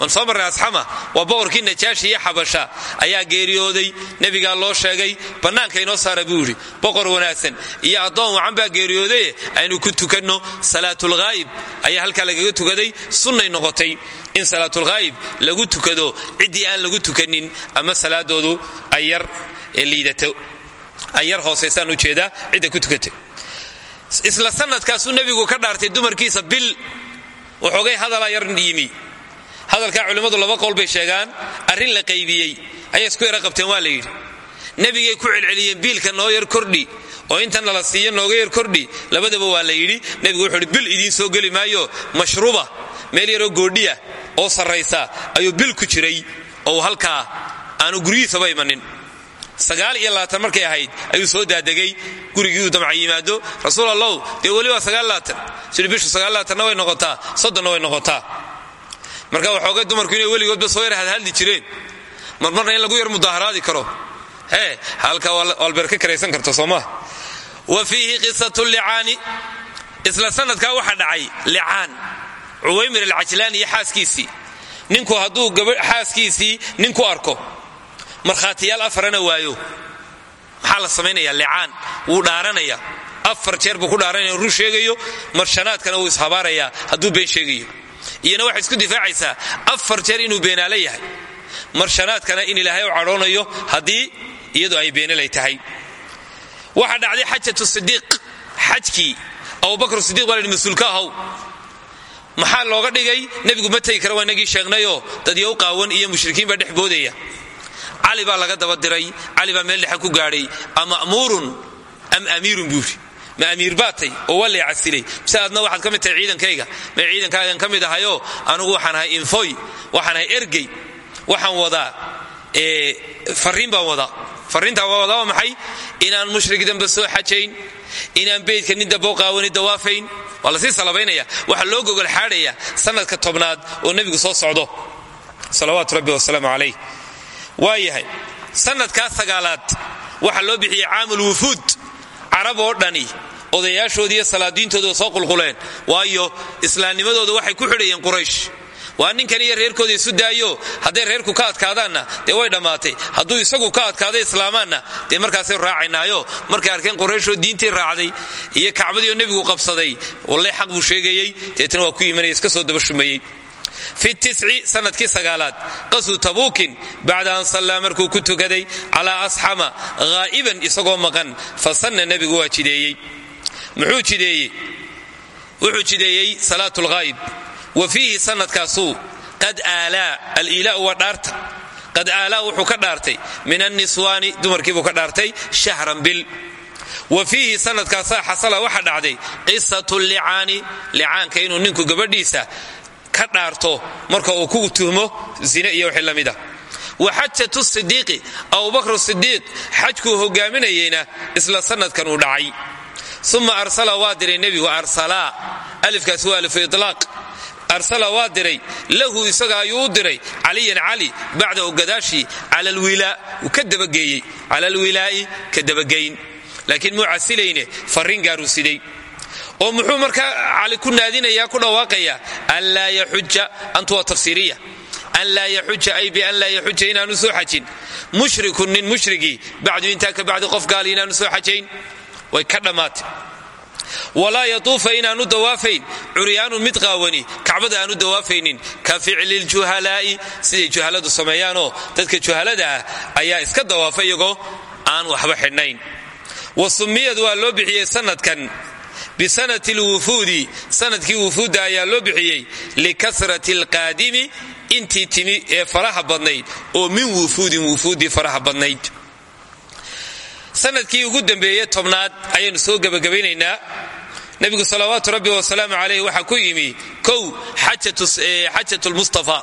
Waan soo marray asxama. Waa boqorkii najaashi iyo xabasha. Ayaa geeriyooday nebigaa loo sheegay bannaanka inoo saara buu yidhi boqor wanaagsan. Iyo addoon wacan baa geeriyoodaye aynu ku tukanno salaatulghaa'ib ayaa halkaa lagaga tukaday sunnay noqotay in salaatulghaa'ib lagu tukado ciddii aan lagu tukanin ama salaadoodu ay yar liidato. Ay yar hoosaysaan u jeedaa cidda ku tukatay isla sanadkaasuu nebigu ka dhaartay dumarkiisa bil. Waxoogay hadalaa yar yimi. Hadalkaa culimmadu laba qowl bay sheegaan arrin la qaybiyey. Ayay isku yara qabteen waa la yidhi. Nebigay ku celceliyeen biilka noo yar kordhi oo intan nala siiyo nooga yar kordhi labadaba waa la yidhi. Nebigu wuxuu bil idiin soo geli maayo mashruuba meel yaroo goodhiya oo sarraysa ayuu bil ku jiray oo halkaa aanu guryihiisaba imanin sagaal iyo labaatan markay ahayd ayuu soo daadegay gurigiiuu damca yimaado. Rasuul allow dee weli waa sagaal labaatan. Sidhi bishu sagaal labaatanna way noqotaa soddonna way noqotaa. Marka waxoogay dumarku inay weligoodba soo yar hadhadli jireen. Marmarna in lagu yar mudaaharaadi karo. Hee halkaa waalbeer ka karaysan karto soo maa wa fiihi qisatu licaani. Isla sanadkaa waxaa dhacay licaan. Cuwaymir alcajlaan iyo xaaskiisii. Ninku hadduu xaaskiisii nin ku arko markhaatiyaal afarana waayo. Maxaa la samaynayaa? Licaan. Wuu dhaaranaya afar jeer buu ku dhaaranaya run sheegayo. Marshanaadkana wuu ishabaarayaa hadduu been sheegayo. Iyana waxay isku difaacaysaa. Afar jeer inuu beenaale marshanaadkana in ilaahay u cadhoonayo haddii iyadu ay beenalay tahay. Waxaa dhacday xajatu sidiiq xajkii. Abubakr sidiq baa la yidhi mas'uulka ahaw maxaa looga dhigay? Nebigu ma tegi kara waa inagii sheegnayoo. Dadyow qaawan iyo mushrikiin baa dhex boodaya cali baa laga daba diray cali baa meel dhexe ku gaadhay ama'muurun am amiirun? buu yidhi. Ma amiir baatay oo waa lay casilay mise waxaad ka tahay ciidankayga. Ma ciidankaagan ka mid ahayoo waxaan ahay infoy waxaan ahay ergey waxaan wadaa fariin baan wadaa. Fariintaan waa wadaa waa inaan mushrik dambe soo xajayn inaan beydka nin damboo qaawani dawaafayn waa la sii salabaynaya waxaa loo gogol xaadhaya sanadka tobnaad oo nebigu soo socdo. Salawaatu rabbi wasalaamu calayh waa yahay sanadkaa sagaalaad waxaa loo bixiyey caamul wufuud carab oo dhani odayaashoodii iyo soo qulquleen. Waayo islaamnimadooda waxay ku xidhayeen quraysh. Waa ninkan iyo reerkooda isu daayo hadday reerku ka adkaadaanna dee way dhammaatay. Hadduu isagu ka adkaado islaamaanna dee markaasay raacaynaayo. Markay arkeen qurayshoo diintii raacday iyo kacbadiioo nebigu qabsaday walle xaq buu sheegayey deetna waa ku imanaya iska soo daba shumeeyey fi tisci sannadkii sagaalaad qaswu tabuukin bacda an sallaa markuu ku tukaday calaa asxama haa'iban isagoo maqan fa sanna nebigu waa jideeyey muxuu jideeyey wuxuu jideeyey salaat lghaa'ib wa fiihi sanadkaasuu qad aalaa aliilaa'u waa dhaarta qad aalaa wuxuu ka dhaartay min anniswaani dumarkiibuu ka dhaartay shahran bil wa fiihi sanadkaasaa xasala waxa dhacday qisatu ka dhaarto marka uu ku tuhmo zine iyo wixii la mid ah wa xajatu sidiiqi abubakr sidiiq xajkuu hogaaminayeyna isla sanadkan uu dhacay. Uma arsala waa diray nebigu arsalaa alifkaas waa alifu ilaaq arsala waa diray lahu isaga ayuu u diray caliyan cali bacdahu gadaashii cala alwilaa'i ka dabageyn. Laakiin muu casilayne farriin gaaruu siday oo muxuu markaa cali ku naadinaya ku dhawaaqaya an laa yaxuja antu waa tafsiiriya. An laa yaxuja ay bian laa yaxuja inaanu soo xajin. Mushrikun nin mushrigii bacdu intaa ka bacdi qof gaali inaanu soo way ka dhammaatay walaa yatuufa inaanu dawaafayn curyaanun mid qaawani kacbada aanu dawaafaynin ka ficli ljuhalaa'i siday juhaladu sameeyaanoo dadka juhalada ah ayaa iska dawaafa aan waxba xidhnayn. Wa waa loo bixiyey sanadkan bisanati lwufuudi sannadkii wufuudda ayaa loo bixiyey likasrati alqaadimi intii timi faraha badnayd oo min wufuudin wufuuddii faraha badnayd sannadkii ugu dambeeye tobnaad ayaynu soo gebagabaynaynaa nebigu salawaatu rabbi wasalaamu calayh waxaa ku yimi kow xajat lmustafa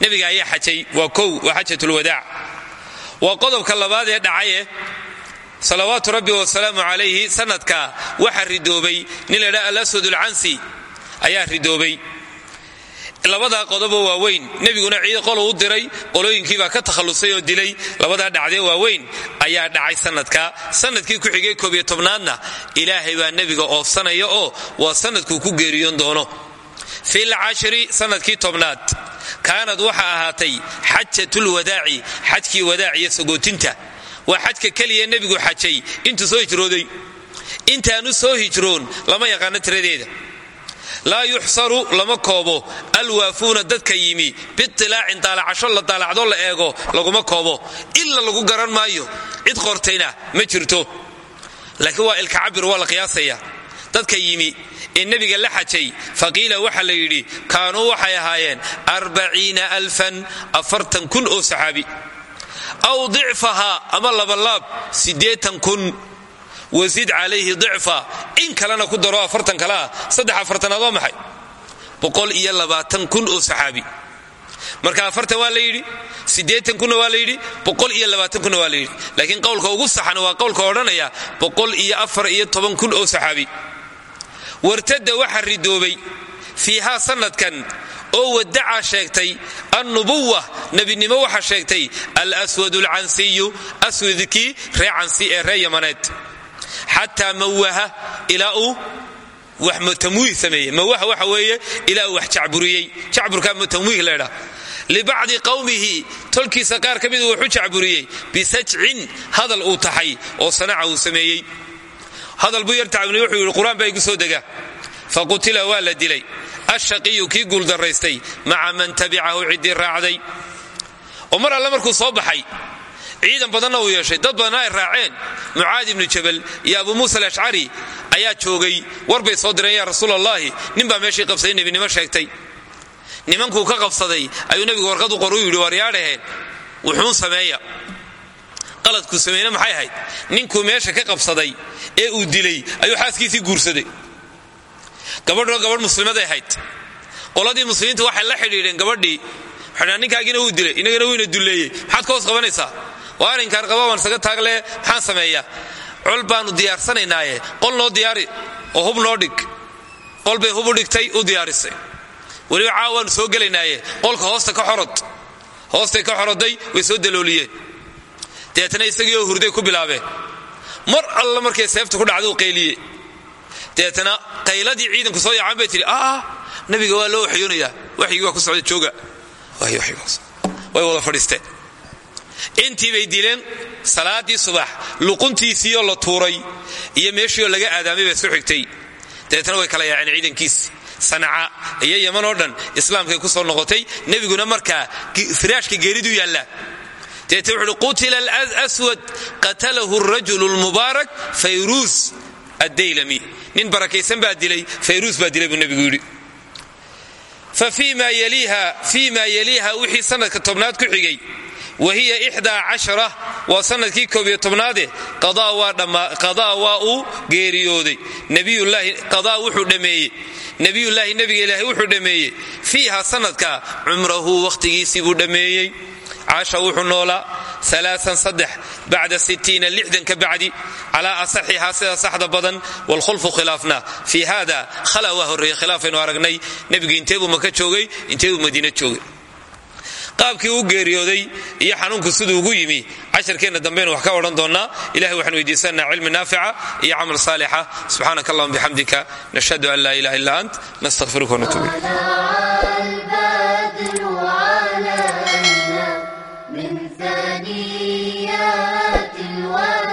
nebiga ayaa xajay waa kow waa xajat lwadaac waa qodobka labaad ee dhacaye salawaatu rabbi wasalaamu calayhi sanadka waxaa ridoobay nin la ydhaha alaswad alcansi ayaa ridoobay. Labadaa qodobo waaweyn nebiguna ciid qolo u diray qolooyinkiibaa ka takhallusay oo dilay labadaa dhacdee waaweyn ayaa dhacay sanadka. Sanadkii ku xigay koobiyo tobnaadna ilaahay baa nebiga oofsanaya oo waa sanadkuu ku geeriyoon doono. Fil cashri sannadkii tobnaad kaanad waxa ahaatay xajatulwadaaci xajkii wadaaciyo sagootinta waa xajka keliya nebigu xajay. Intuu soo hijrooday. Intaanu soo hijroon lama yaqaano tiradeeda. Laa yuxsaru lama koobo. Alwaafuuna dadka yimi. Biilaacin daalacasho la daalacdo la eego laguma koobo. Ila lagu garan maayo. Cid qortayna ma jirto. Laakiin waa ilka cabir waa la qiyaasaya. Dadka yimi ee nebiga la xajay faqiila waxa la yidhi kaanuu waxay ahaayeen arbaciina alfan afartan kun oo saxaabi aw dicfaha ama labalaab wasid calayhi dicfa in kalena ku daro afartan kale saddex afartanaad waa maxay boqol iyo labaatan kun oo saxaabi marka afartan waa la yidhi siddeetan kunna waa la yidhi boqol iyo labaatan kunna waa la yidhi laakiin qowlka ugu saxan waa qowlka odhanaya boqol iyo afar iyo toban kun oo saxaabi wartada waxa ridoobay fiihaa sanadkan oo wadacaa sheegtay annubuwa nebinimo waxa sheegtay alswad alcansiyu aswadkii ree cansi ee ree yamaneed. Xataa mawaha ilaa uu tamwiih mawaha waxa weeye ilaa wax jacburiyey. Jacburka tamwiih leedha. Libacdi qowmihi tolkiisa qaar ka midu wuxu jacburiyey. Bisajcin hadal uu taxay oo sanaca uu sameeyey. Hadal buu yar tacbuniy wuxuu yidhi qur'aan baa igu soo dega faqutila waa la dilay. Ashaqiyu kii guuldaraystay maca man tabicahu ciddii raacday. Oo mar alle markuu soo baxay ciidan badanna uu yeeshay. Dad badanna ay raaceen. Mucaadi ibnu jabal iyo abu muusa alashcari ayaa joogay war bay soo direen yaa rasuul allahi nin baa meeshii qabsaday nebinimo sheegtay. Nimankuu ka qabsaday ayuu nebigu warqad u qor u yidhi waryaadhaheen wuxuun sameeya. Qaladkuu sameeyna maxay ahayd? Ninkuu meesha ka qabsaday ee uu dilay ayuu xaaskiisii guursaday gabadhoo gabadh muslimaday ahayd. Qoladii muslimiinta waxay la xidhiidheen gabadhii waxay ninkaagiina wuu dilay inagana wuyna dulleeyey. Maxaad ka hoos qabanaysaa? Waa arrinkaan qaba waan taagle maxaan sameeyaa? Col diyaarsanaynaaye. Qol noo diyaari oo hub noo dhig. Qol bay hub u dhigtay u diyaarisay. Weliba caawa soo gelaynaaye. Qolka hoosta ka xorod. Hoostay ka xoroday way soo dalooliyeen. Deetana isagii oo hurday ku bilaabeen mar alla markay seefta ku dhacda u deetana qayladii ciidanku soo yaacaan bay ah nabiga waa loo waxyoonayaa waxyigii waa ku socda jooga. Way wada fadhiisteen intii bay dileen salaadii subax luquntiisiioo la tuuray iyo meeshiioo laga aadaamay baa soo xigtay. Dabeetna way kala yaaceen ciidankiisi sanaca iyo yaman oo dhan islaamkay ku soo noqotay nebiguna markaa firaashka geeridu yaallaa dabeetna wuxu uhi qutila alswad qatalahu rajulu lmubaarak fayruus addaylami nin barakaysan baa dilay fayruus baa dilay buu nebigu yidhi fa fii ma yaliiha wixii sanadka tobnaad ku xigay wa hiya ixdaa cashara waa sannadkii koobiyo tobnaade qadaa waa uu geeriyooday qadaa wuxuu dhammeeyey nebiyullaahi nebiga ilaahay wuxuu dhammeeyey fiiha sanadka cumrahu wakhtigiisii buu dhammeeyey caasha wuxuu noolaa alaaan saddex bacda sittiina lixdan ka bacdi calaa asaxihaa sida saxda badan waalkhulfu khilaafna fii hada khala waa horreeye khilaafaynu aragnay nebigu intee buu maka joogay intee buu madiina joogay qaabkii uu geeriyooday iyo xanuunku siduu ugu yimi casharkeenna dambaynu wax ka odhan doonnaa ilahay waxaan weydiisanaa cilmi naafica iyo camal saalixa subxaanaka allahuma bixamdika nashhadu an laa ilaha illa ant nastaqfiruka wanatuub الثنيات الوفاء